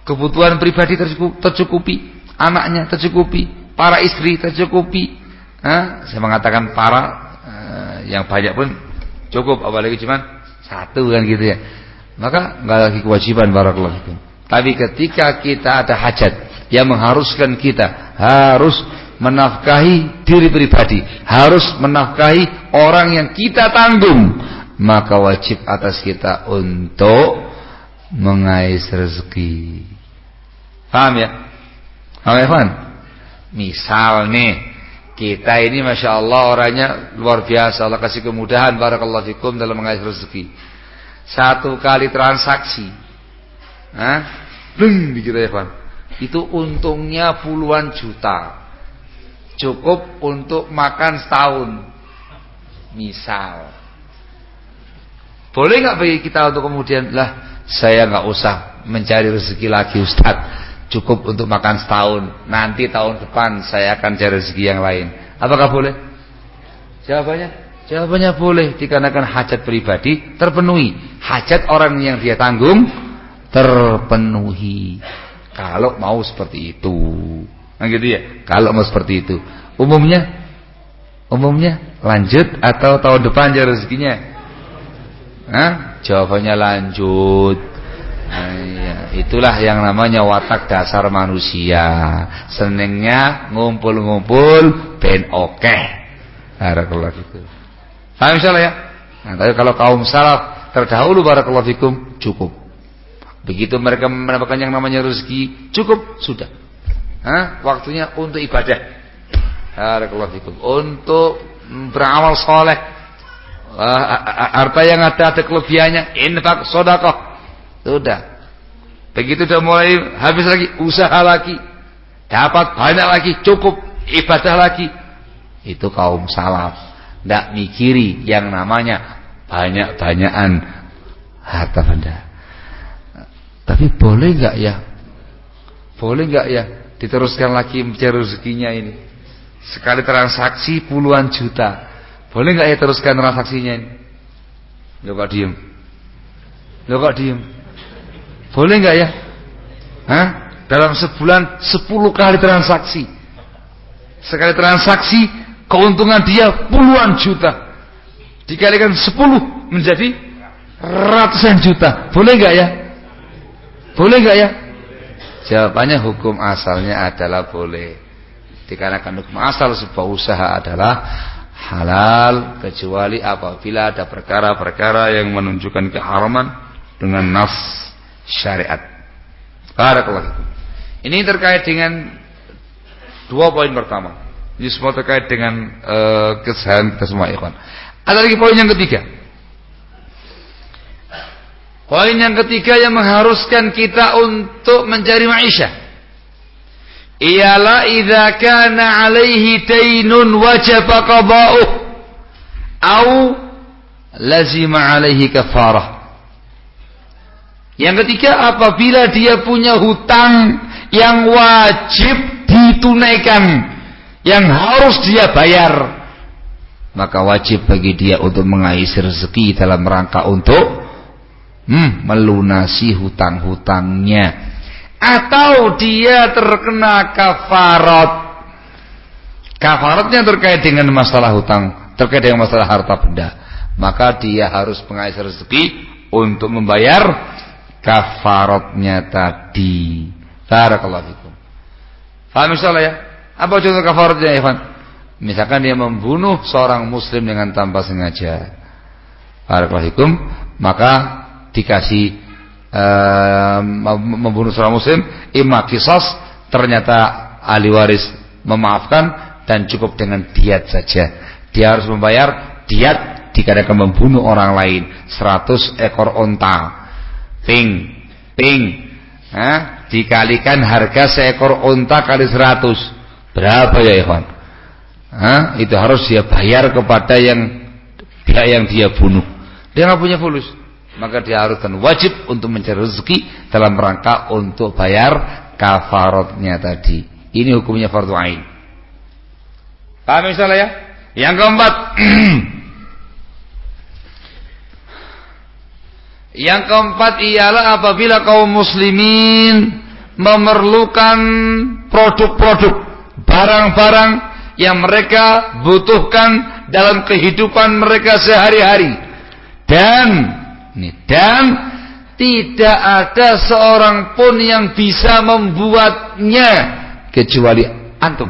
Speaker 1: Kebutuhan pribadi tercukupi, anaknya tercukupi, para istri tercukupi. Saya mengatakan para uh, yang banyak pun cukup, apalagi cuma satu kan gitu ya. Maka nggak lagi kewajiban barakallahu fikum. Tapi ketika kita ada hajat yang mengharuskan kita harus menafkahi diri pribadi, harus menafkahi orang yang kita tanggung, maka wajib atas kita untuk mengais rezeki. Paham ya? Ya, Fan? Misal nih, kita ini Masya Allah orangnya luar biasa. Allah kasih kemudahan Barakallahu fikum dalam mengais rezeki. Satu kali transaksi. Hah? Bleng dikira kawan. Itu untungnya puluhan juta. Cukup untuk makan setahun. Misal. Boleh nggak bagi kita untuk kemudian lah saya nggak usah mencari rezeki lagi Ustaz. Cukup untuk makan setahun. Nanti tahun depan saya akan cari rezeki yang lain. Apakah boleh? Jawabannya, jawabannya boleh dikarenakan hajat pribadi terpenuhi. Hajat orang yang dia tanggung terpenuhi. Kalau mau seperti itu. Nah gitu ya. Kalau mau seperti itu. Umumnya umumnya lanjut atau tahun depan aja rezekinya? Hah? Jawabannya lanjut. Iya. Itulah yang namanya watak dasar manusia. Senengnya ngumpul-ngumpul ben oke. Barakallahu fikum. Paham insyaallah ya? Nah, tapi kalau kaum salaf terdahulu barakallahu fikum cukup. Begitu mereka mendapatkan yang namanya rezeki, cukup sudah. Hah? Waktunya untuk ibadah. Barakallahu fikum. Untuk beramal soleh. Harta yang ada ada kelebihannya, infak, sedekah. Sudah. Begitu sudah mulai habis lagi, usaha lagi. Dapat banyak lagi, cukup ibadah lagi. Itu kaum salaf. Tidak mikiri yang namanya banyak-banyakan harta benda. Tapi boleh nggak ya? Boleh nggak ya diteruskan lagi mencari rezekinya ini? Sekali transaksi puluhan juta. Boleh nggak ya teruskan transaksinya ini? Lo kok diem? Lo kok diem? Boleh nggak ya? Hah? Dalam sebulan sepuluh kali transaksi. Sekali transaksi keuntungan dia puluhan juta. Dikalikan sepuluh menjadi ratusan juta. Boleh nggak ya? Boleh nggak ya? Jawabannya hukum asalnya adalah boleh. Dikarenakan hukum asal sebuah usaha adalah halal kecuali apabila ada perkara-perkara yang menunjukkan keharaman dengan nas syariat. Barakallahu Ini terkait dengan dua poin pertama. Ini semua terkait dengan uh, kesehatan kita semua ikhwan. Ada lagi poin yang ketiga. Poin yang ketiga yang mengharuskan kita untuk mencari maisha ialah idza kana alaihi dainun wajib qada'uh au lazima alaihi kafarah. Yang ketiga apabila dia punya hutang yang wajib ditunaikan, yang harus dia bayar, maka wajib bagi dia untuk mengais rezeki dalam rangka untuk hmm, melunasi hutang-hutangnya. Atau dia terkena kafarat. Kafaratnya terkait dengan masalah hutang terkait dengan masalah harta benda. Maka dia harus mengais rezeki untuk membayar kafaratnya tadi. Barakallahu fikum. Paham insyaallah ya? Apa contoh kafaratnya Ivan? Misalkan dia membunuh seorang muslim dengan tanpa sengaja. Barakallahu fikum. Maka dikasih uh, membunuh seorang muslim imma kisos ternyata ahli waris memaafkan dan cukup dengan diat saja. Dia harus membayar diat dikarenakan membunuh orang lain 100 ekor onta ping ping Hah? dikalikan harga seekor onta kali 100 berapa ya ikhwan Hah? itu harus dia bayar kepada yang pihak yang dia bunuh dia nggak punya fulus maka dia haruskan wajib untuk mencari rezeki dalam rangka untuk bayar kafaratnya tadi. Ini hukumnya fardu ain. Paham misalnya ya? Yang keempat [clears throat] Yang keempat ialah apabila kaum muslimin memerlukan produk-produk, barang-barang yang mereka butuhkan dalam kehidupan mereka sehari-hari dan dan tidak ada seorang pun yang bisa membuatnya kecuali antum.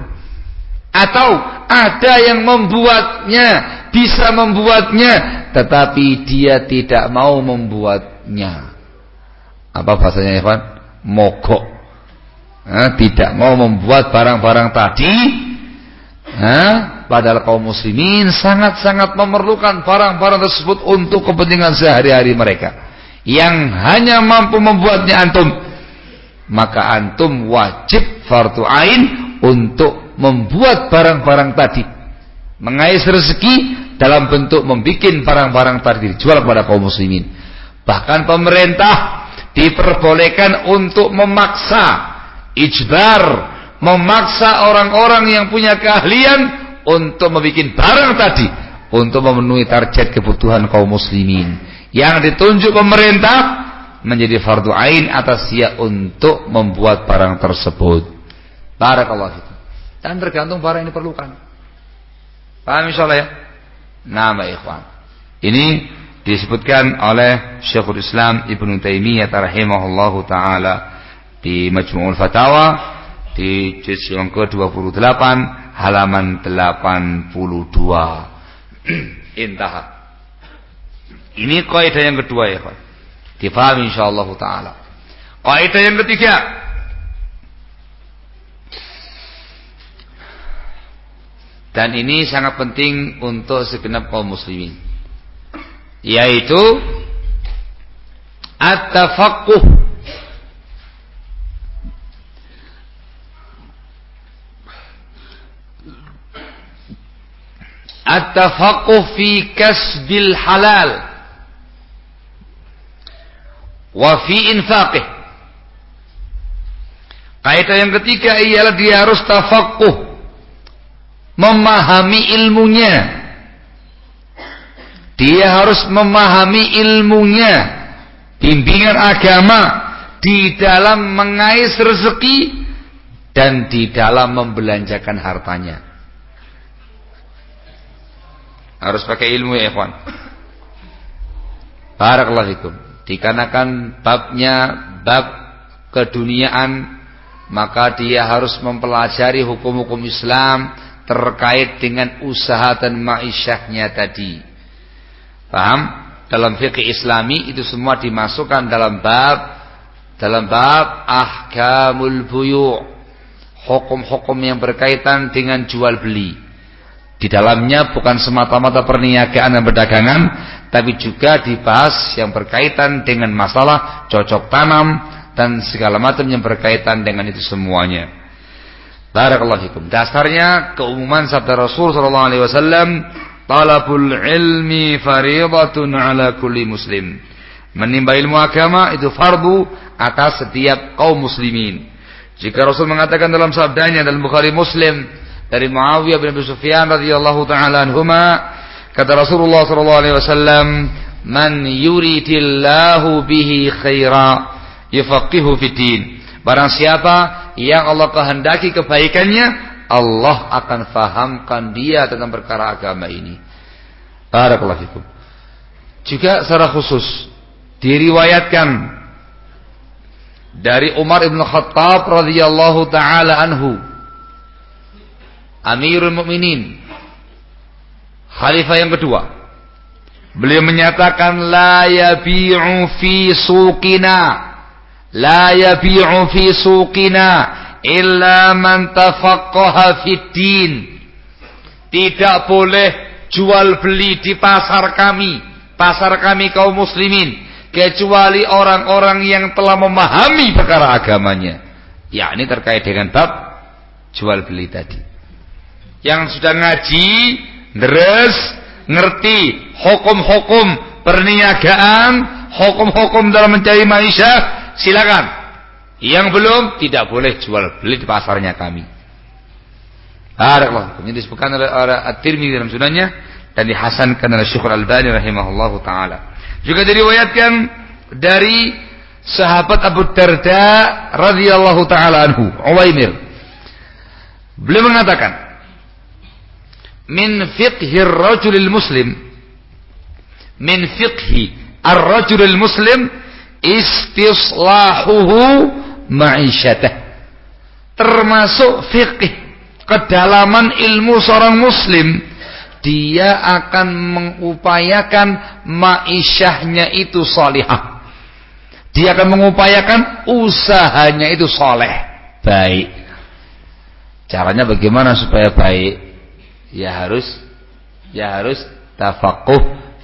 Speaker 1: Atau ada yang membuatnya, bisa membuatnya, tetapi dia tidak mau membuatnya. Apa bahasanya Evan? Mogok. Nah, tidak mau membuat barang-barang tadi. Nah, Padahal kaum muslimin sangat-sangat memerlukan barang-barang tersebut untuk kepentingan sehari-hari mereka. Yang hanya mampu membuatnya antum. maka antum wajib fardu ain untuk membuat barang-barang tadi. Mengais rezeki dalam bentuk membuat barang-barang tadi dijual kepada kaum muslimin. Bahkan pemerintah diperbolehkan untuk memaksa ijbar, memaksa orang-orang yang punya keahlian untuk membuat barang tadi untuk memenuhi target kebutuhan kaum muslimin. Yang ditunjuk pemerintah menjadi fardu ain atas dia untuk membuat barang tersebut. Barakallahu. Dan tergantung barang yang diperlukan. Paham insyaallah ya? Nama ikhwan. Ini disebutkan oleh Syekhul Islam Ibnu Taimiyah rahimahullahu taala di Majmu'ul Fatawa di juz yang ke-28 halaman 82. [clears throat] Intah. Ini kaidah yang kedua ya, Pak. Difahami insyaallah taala. Kaidah yang ketiga. Dan ini sangat penting untuk segenap kaum muslimin. Yaitu at-tafaqquh At-tafaqquh fi kasbil halal wa fi infaqih. Kaidah yang ketiga ialah dia harus tafaqquh, memahami ilmunya. Dia harus memahami ilmunya, bimbingan agama di dalam mengais rezeki dan di dalam membelanjakan hartanya. Harus pakai ilmu ya, ikhwan. Barakallahu fikum dikarenakan babnya bab keduniaan maka dia harus mempelajari hukum-hukum Islam terkait dengan usaha dan ma'isyahnya tadi paham? dalam fikih islami itu semua dimasukkan dalam bab dalam bab ahkamul buyu' hukum-hukum yang berkaitan dengan jual beli di dalamnya bukan semata-mata perniagaan dan perdagangan tapi juga dibahas yang berkaitan dengan masalah cocok tanam dan segala macam yang berkaitan dengan itu semuanya. Barakallahu fikum. Dasarnya keumuman sabda Rasul sallallahu alaihi wasallam, talabul ilmi fariidatun ala kulli muslim. Menimba ilmu agama itu fardu atas setiap kaum muslimin. Jika Rasul mengatakan dalam sabdanya dalam Bukhari Muslim dari Muawiyah bin Abi Sufyan radhiyallahu taala anhuma Kata Rasulullah sallallahu alaihi wasallam, "Man yuridillahu bihi khaira yufaqihu fiddin." Barang siapa yang Allah kehendaki kebaikannya, Allah akan fahamkan dia tentang perkara agama ini. Barakallahu fikum. Juga secara khusus diriwayatkan dari Umar bin Khattab radhiyallahu taala anhu Amirul Mukminin Khalifah yang kedua. Beliau menyatakan la yabi'u fi suqina la yabi'u fi suqina illa man tafaqqaha fid din. Tidak boleh jual beli di pasar kami, pasar kami kaum muslimin kecuali orang-orang yang telah memahami perkara agamanya. Ya, ini terkait dengan bab jual beli tadi. Yang sudah ngaji Deres ngerti hukum-hukum perniagaan, hukum-hukum dalam mencari maisha, silakan. Yang belum tidak boleh jual beli di pasarnya kami. Barakallahu. Ini disebutkan oleh At-Tirmidzi dalam sunannya dan dihasankan oleh Syekh Al-Albani rahimahullahu taala. Juga diriwayatkan dari sahabat Abu Darda radhiyallahu taala anhu, Uwaimir. Beliau mengatakan, min fiqhi rajulil muslim min fiqhi ar-rajulil muslim istislahuhu ma'isyatah termasuk fiqh kedalaman ilmu seorang muslim dia akan mengupayakan ma'isyahnya itu salihah. Dia akan mengupayakan usahanya itu soleh baik. Caranya bagaimana supaya baik? Ya harus ya harus tafakuh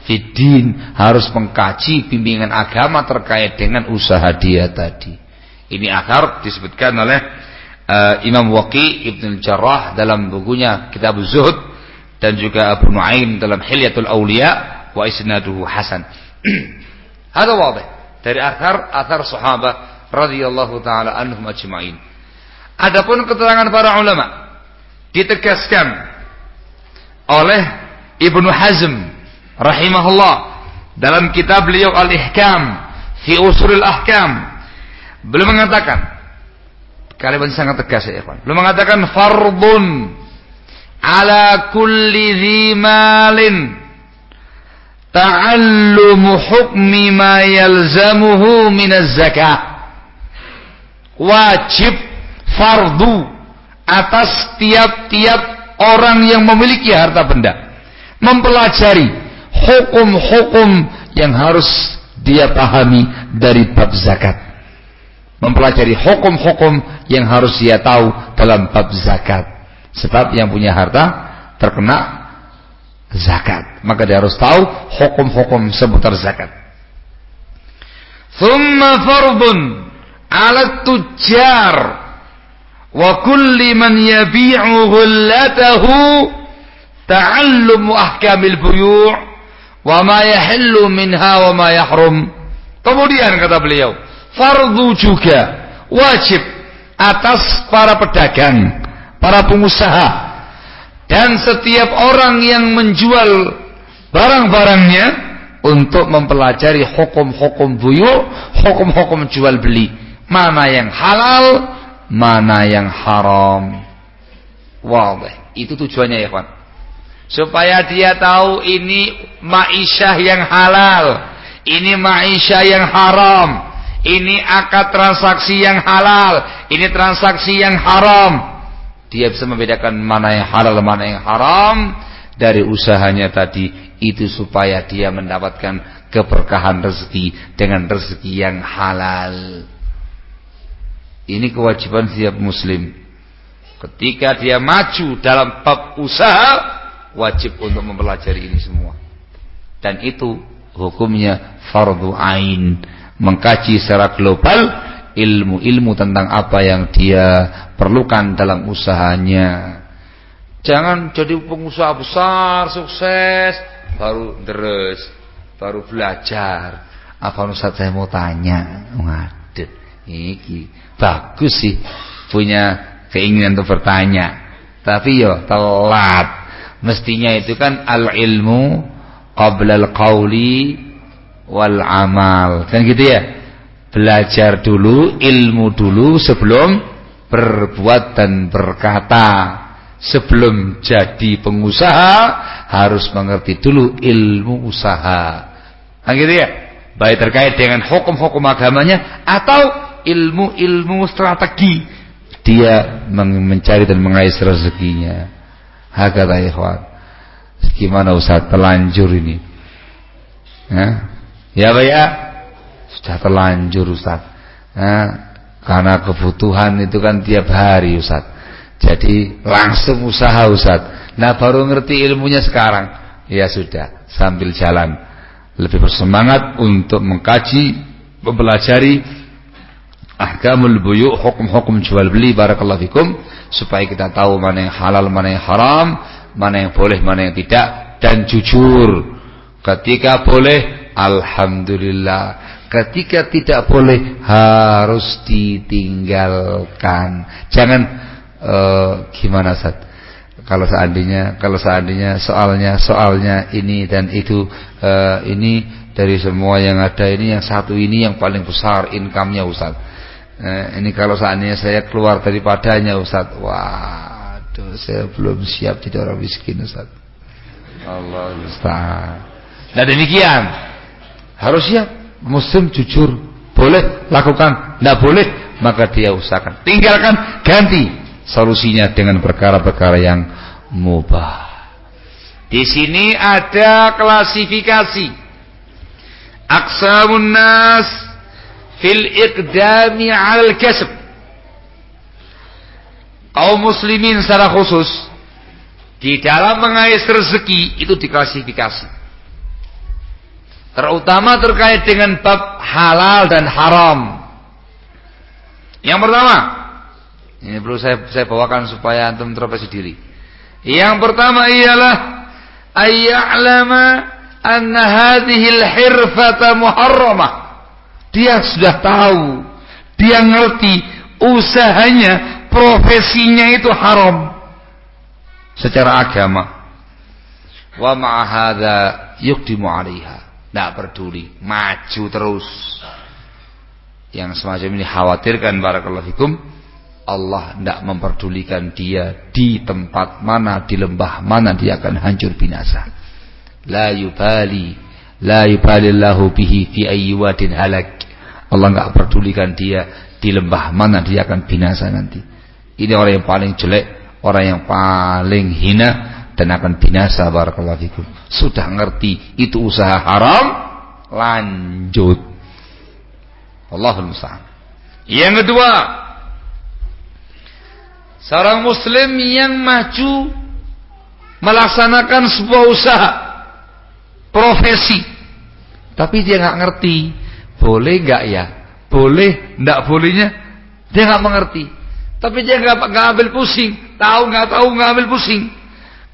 Speaker 1: fidin harus mengkaji bimbingan agama terkait dengan usaha dia tadi Ini akar disebutkan oleh uh, Imam Waqi Ibn Jarrah dalam bukunya Kitab Zuhud dan juga Abu Nuaim dalam Hilyatul Aulia wa isnaduhu hasan. [clears throat] Hada wadih dari akar akar sahabat radhiyallahu taala anhum ajma'in. Adapun keterangan para ulama ditegaskan oleh Ibnu Hazm rahimahullah dalam kitab beliau Al-Ihkam fi Usulul Ahkam belum mengatakan kalimat sangat tegas ya ikhwan. Belum mengatakan fardun ala kulli dhimalin ta'allumu hukmi ma yalzamuhu min az-zakah. Wajib fardu atas tiap-tiap orang yang memiliki harta benda mempelajari hukum-hukum yang harus dia pahami dari bab zakat mempelajari hukum-hukum yang harus dia tahu dalam bab zakat. Sebab yang punya harta terkena zakat. Maka dia harus tahu hukum-hukum seputar zakat. Thumma fardun ala tujjar wa kulli man ghullatahu ta'allumu ahkamil buyu' wa ma yahillu minha wa ma yahrum. Kemudian kata beliau, fardu juga wajib atas para pedagang, para pengusaha dan setiap orang yang menjual barang-barangnya untuk mempelajari hukum-hukum buyu, hukum-hukum jual beli. Mana yang halal, mana yang haram. Wow, itu tujuannya ya kawan. Supaya dia tahu ini ma'isyah yang halal, ini ma'isyah yang haram ini akad transaksi yang halal, ini transaksi yang haram. Dia bisa membedakan mana yang halal mana yang haram dari usahanya tadi itu supaya dia mendapatkan keberkahan rezeki dengan rezeki yang halal. Ini kewajiban setiap muslim. Ketika dia maju dalam bab usaha, wajib untuk mempelajari ini semua. Dan itu hukumnya fardu ain mengkaji secara global ilmu-ilmu tentang apa yang dia perlukan dalam usahanya. Jangan jadi pengusaha besar, sukses, baru deres, baru belajar. Apa Ustaz saya mau tanya? Ngadet. Iki bagus sih punya keinginan untuk bertanya. Tapi yo telat. Mestinya itu kan al ilmu qabla al qawli wal amal. Kan gitu ya. Belajar dulu, ilmu dulu sebelum berbuat dan berkata. Sebelum jadi pengusaha harus mengerti dulu ilmu usaha. Kan gitu ya. Baik terkait dengan hukum-hukum agamanya atau ilmu-ilmu strategi dia mencari dan mengais rezekinya. Hakata ikhwan. Gimana Ustaz telanjur ini? Ya, Ya Pak ya? Sudah terlanjur Ustaz. Nah, karena kebutuhan itu kan tiap hari Ustaz. Jadi langsung usaha Ustaz. Nah baru ngerti ilmunya sekarang. Ya sudah, sambil jalan. Lebih bersemangat untuk mengkaji, mempelajari ahkamul buyu, hukum-hukum jual beli barakallahu fikum supaya kita tahu mana yang halal, mana yang haram, mana yang boleh, mana yang tidak dan jujur. Ketika boleh Alhamdulillah. Ketika tidak boleh harus ditinggalkan. Jangan uh, gimana saat kalau seandainya kalau seandainya soalnya soalnya ini dan itu uh, ini dari semua yang ada ini yang satu ini yang paling besar income-nya Ustaz uh, ini kalau seandainya saya keluar daripadanya Ustaz waduh saya belum siap jadi orang miskin Ustaz Allah Ustaz nah demikian harus siap. Muslim jujur. Boleh lakukan. Tidak boleh. Maka dia usahakan. Tinggalkan. Ganti. Solusinya dengan perkara-perkara yang mubah. Di sini ada klasifikasi. Aksamun nas fil iqdami al kasb. Kaum muslimin secara khusus di dalam mengais rezeki itu diklasifikasi terutama terkait dengan bab halal dan haram. Yang pertama, ini perlu saya saya bawakan supaya antum terpesi diri. Yang pertama ialah ayya'lama anna hadhihi al-hirfata muharramah. Dia sudah tahu, dia ngerti usahanya, profesinya itu haram secara agama. Wa ma'ahadha yukdimu 'alaiha. Tidak peduli, maju terus. Yang semacam ini khawatirkan barakallahu fikum Allah tidak memperdulikan dia di tempat mana, di lembah mana dia akan hancur binasa. La yubali, la yubalillahu bihi fi ayyi halak. Allah nggak pedulikan dia di lembah mana dia akan binasa nanti. Ini orang yang paling jelek, orang yang paling hina dan akan binasa barakallahu fikum. Sudah ngerti itu usaha haram, lanjut. Allahul musta'an. Yang kedua, seorang muslim yang maju melaksanakan sebuah usaha profesi tapi dia nggak ngerti boleh nggak ya? Boleh, nggak bolehnya dia nggak mengerti. Tapi dia nggak nggak ambil pusing, tahu nggak tahu nggak ambil pusing.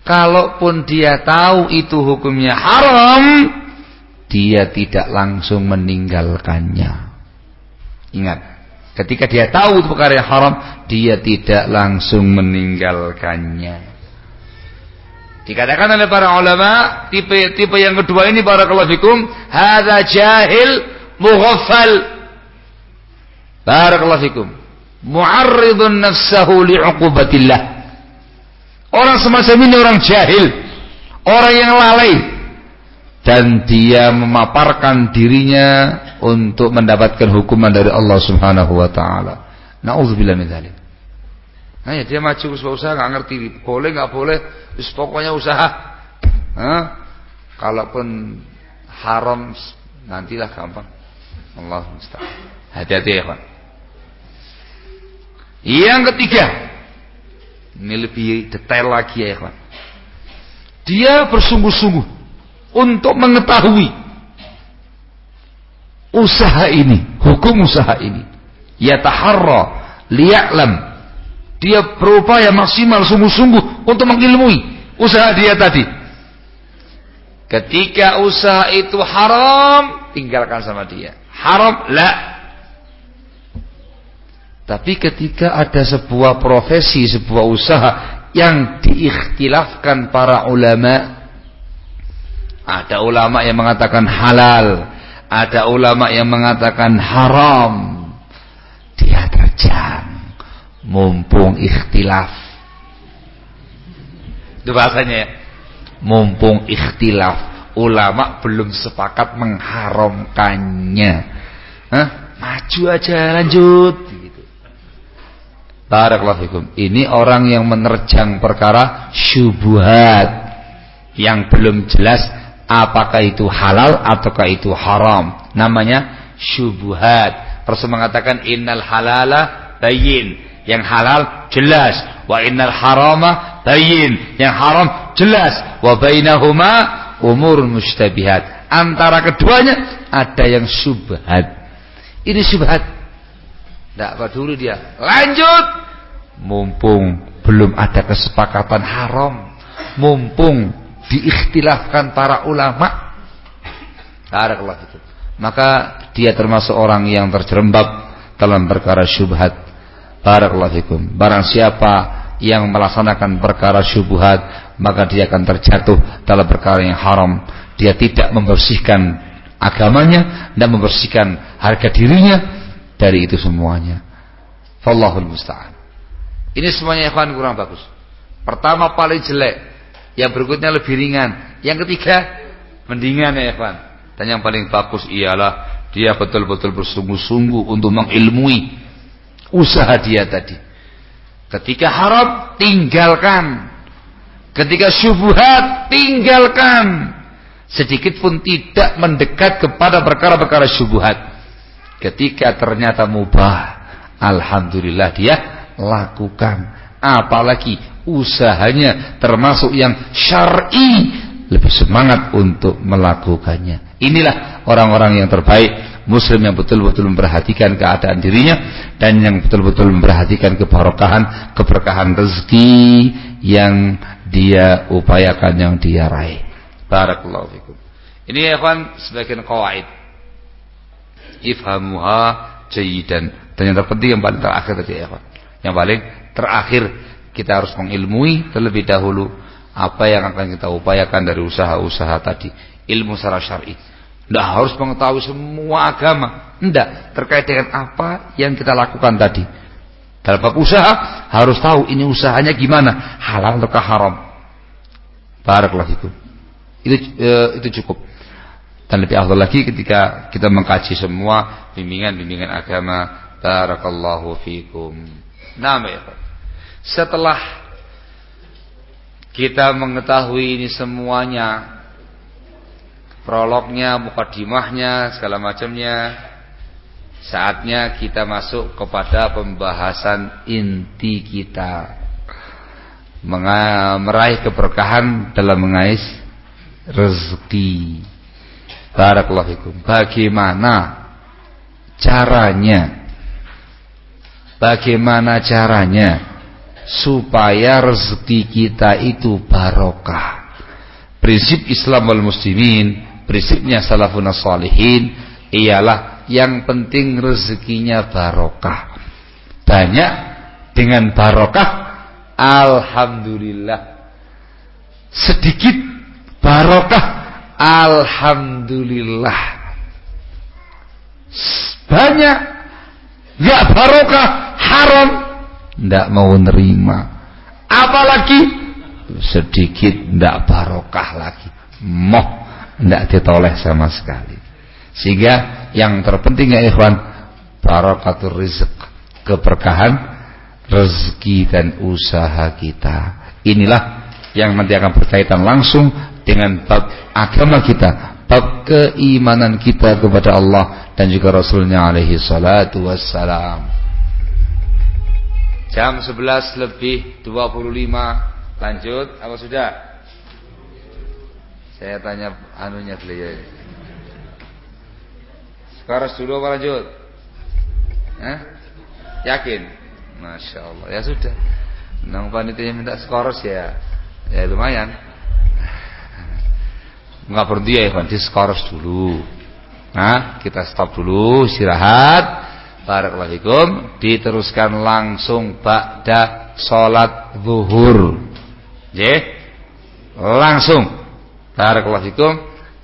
Speaker 1: Kalaupun dia tahu itu hukumnya haram, dia tidak langsung meninggalkannya. Ingat, ketika dia tahu itu perkara yang haram, dia tidak langsung meninggalkannya. Dikatakan oleh para ulama, tipe tipe yang kedua ini barakallahu fikum, hadza jahil mughaffal barakallahu fikum mu'arridun nafsahu li'uqubatillah orang semacam ini orang jahil orang yang lalai dan dia memaparkan dirinya untuk mendapatkan hukuman dari Allah Subhanahu wa taala. Nauzubillah min dzalik. Dia maju ke usaha nggak ngerti boleh nggak boleh, terus pokoknya usaha. Hah? Kalaupun haram nantilah gampang. Allah musta'an. Hati-hati ya, Pak. Yang ketiga, ini lebih detail lagi ya, Pak. Dia bersungguh-sungguh untuk mengetahui usaha ini, hukum usaha ini. Ya taharra liya'lam. Dia berupaya maksimal sungguh-sungguh untuk mengilmui usaha dia tadi. Ketika usaha itu haram, tinggalkan sama dia haram? La. Tapi ketika ada sebuah profesi sebuah usaha yang diikhtilafkan para ulama ada ulama yang mengatakan halal ada ulama yang mengatakan haram dia terjang mumpung ikhtilaf. Itu bahasanya ya? Mumpung ikhtilaf ulama belum sepakat mengharamkannya. Hah? Maju aja lanjut gitu. Barakallahu Ini orang yang menerjang perkara syubhat yang belum jelas apakah itu halal ataukah itu haram. Namanya syubhat. Rasul mengatakan innal halala bayin. Yang halal jelas. Wa innal harama bayin. Yang haram jelas. Wa bainahuma umur mustabihat. Antara keduanya ada yang subhat. Ini subhat. Tidak peduli dia. Lanjut. Mumpung belum ada kesepakatan haram. Mumpung diikhtilafkan para ulama. Barakallah itu. Maka dia termasuk orang yang terjerembab dalam perkara syubhat. Barakallahu fikum. Barang siapa yang melaksanakan perkara syubhat maka dia akan terjatuh dalam perkara yang haram. Dia tidak membersihkan agamanya dan membersihkan harga dirinya dari itu semuanya. Fallahul musta'an. Ini semuanya ikhwan kurang bagus. Pertama paling jelek. Yang berikutnya lebih ringan. Yang ketiga mendingan ya ikhwan. Dan yang paling bagus ialah dia betul-betul bersungguh-sungguh untuk mengilmui usaha dia tadi Ketika haram, tinggalkan. Ketika syubhat, tinggalkan. Sedikit pun tidak mendekat kepada perkara-perkara syubhat. Ketika ternyata mubah, alhamdulillah dia lakukan. Apalagi usahanya termasuk yang syar'i, lebih semangat untuk melakukannya. Inilah orang-orang yang terbaik, muslim yang betul-betul memperhatikan keadaan dirinya dan yang betul-betul memperhatikan kebarokahan keberkahan rezeki yang dia upayakan yang dia raih. Barakallahu fikum. Ini ya kawan sebagian kawaid ifhamuha jayidan dan yang terpenting yang paling terakhir tadi ya kawan yang paling terakhir kita harus mengilmui terlebih dahulu apa yang akan kita upayakan dari usaha-usaha tadi. Ilmu secara syar'i tidak harus mengetahui semua agama. Tidak terkait dengan apa yang kita lakukan tadi. Dalam bab usaha harus tahu ini usahanya gimana. Halal atau haram. Barakallahu itu itu e, itu cukup. Dan lebih afdal lagi ketika kita mengkaji semua bimbingan-bimbingan agama. Barakallahu fikum. Nama ya setelah kita mengetahui ini semuanya prolognya, mukadimahnya, segala macamnya. Saatnya kita masuk kepada pembahasan inti kita. Meraih keberkahan dalam mengais rezeki. Barakallahu bagaimana caranya? Bagaimana caranya supaya rezeki kita itu barokah. Prinsip Islam wal muslimin, prinsipnya salafun salihin ialah yang penting rezekinya barokah. Banyak dengan barokah alhamdulillah. Sedikit barokah alhamdulillah. Banyak enggak barokah haram tidak mau nerima apalagi sedikit tidak barokah lagi moh tidak ditoleh sama sekali. Sehingga yang terpenting ya ikhwan barokatul rizq keberkahan rezeki dan usaha kita. Inilah yang nanti akan berkaitan langsung dengan bab agama kita bab keimanan kita kepada Allah dan juga Rasulnya alaihi salatu wassalam. Jam 11 lebih 25 Lanjut. Apa sudah? Saya tanya anunya beliau Sekarang dulu apa lanjut? Eh? Yakin? Masya Allah Ya sudah Nang panitia minta skoros ya Ya lumayan Enggak berhenti ya Ikhwan Di skoros dulu Nah kita stop dulu Istirahat Barakallahu diteruskan langsung ba'da salat zuhur. Nggih. Langsung. Barakallahu fikum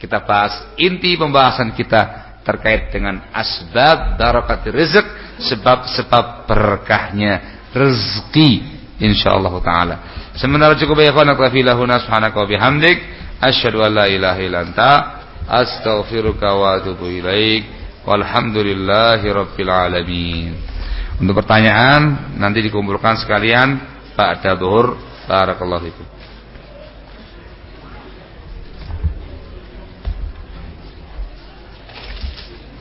Speaker 1: kita bahas inti pembahasan kita terkait dengan asbab barakatir rizq, sebab-sebab berkahnya rezeki insyaallah taala. Sementara cukup ya ikhwan fillah subhanaka wa bihamdik asyhadu an la ilaha illa anta astaghfiruka wa atubu ilaik. Walhamdulillahi Rabbil Alamin Untuk pertanyaan Nanti dikumpulkan sekalian Pak Duhur Barakallahu Fikum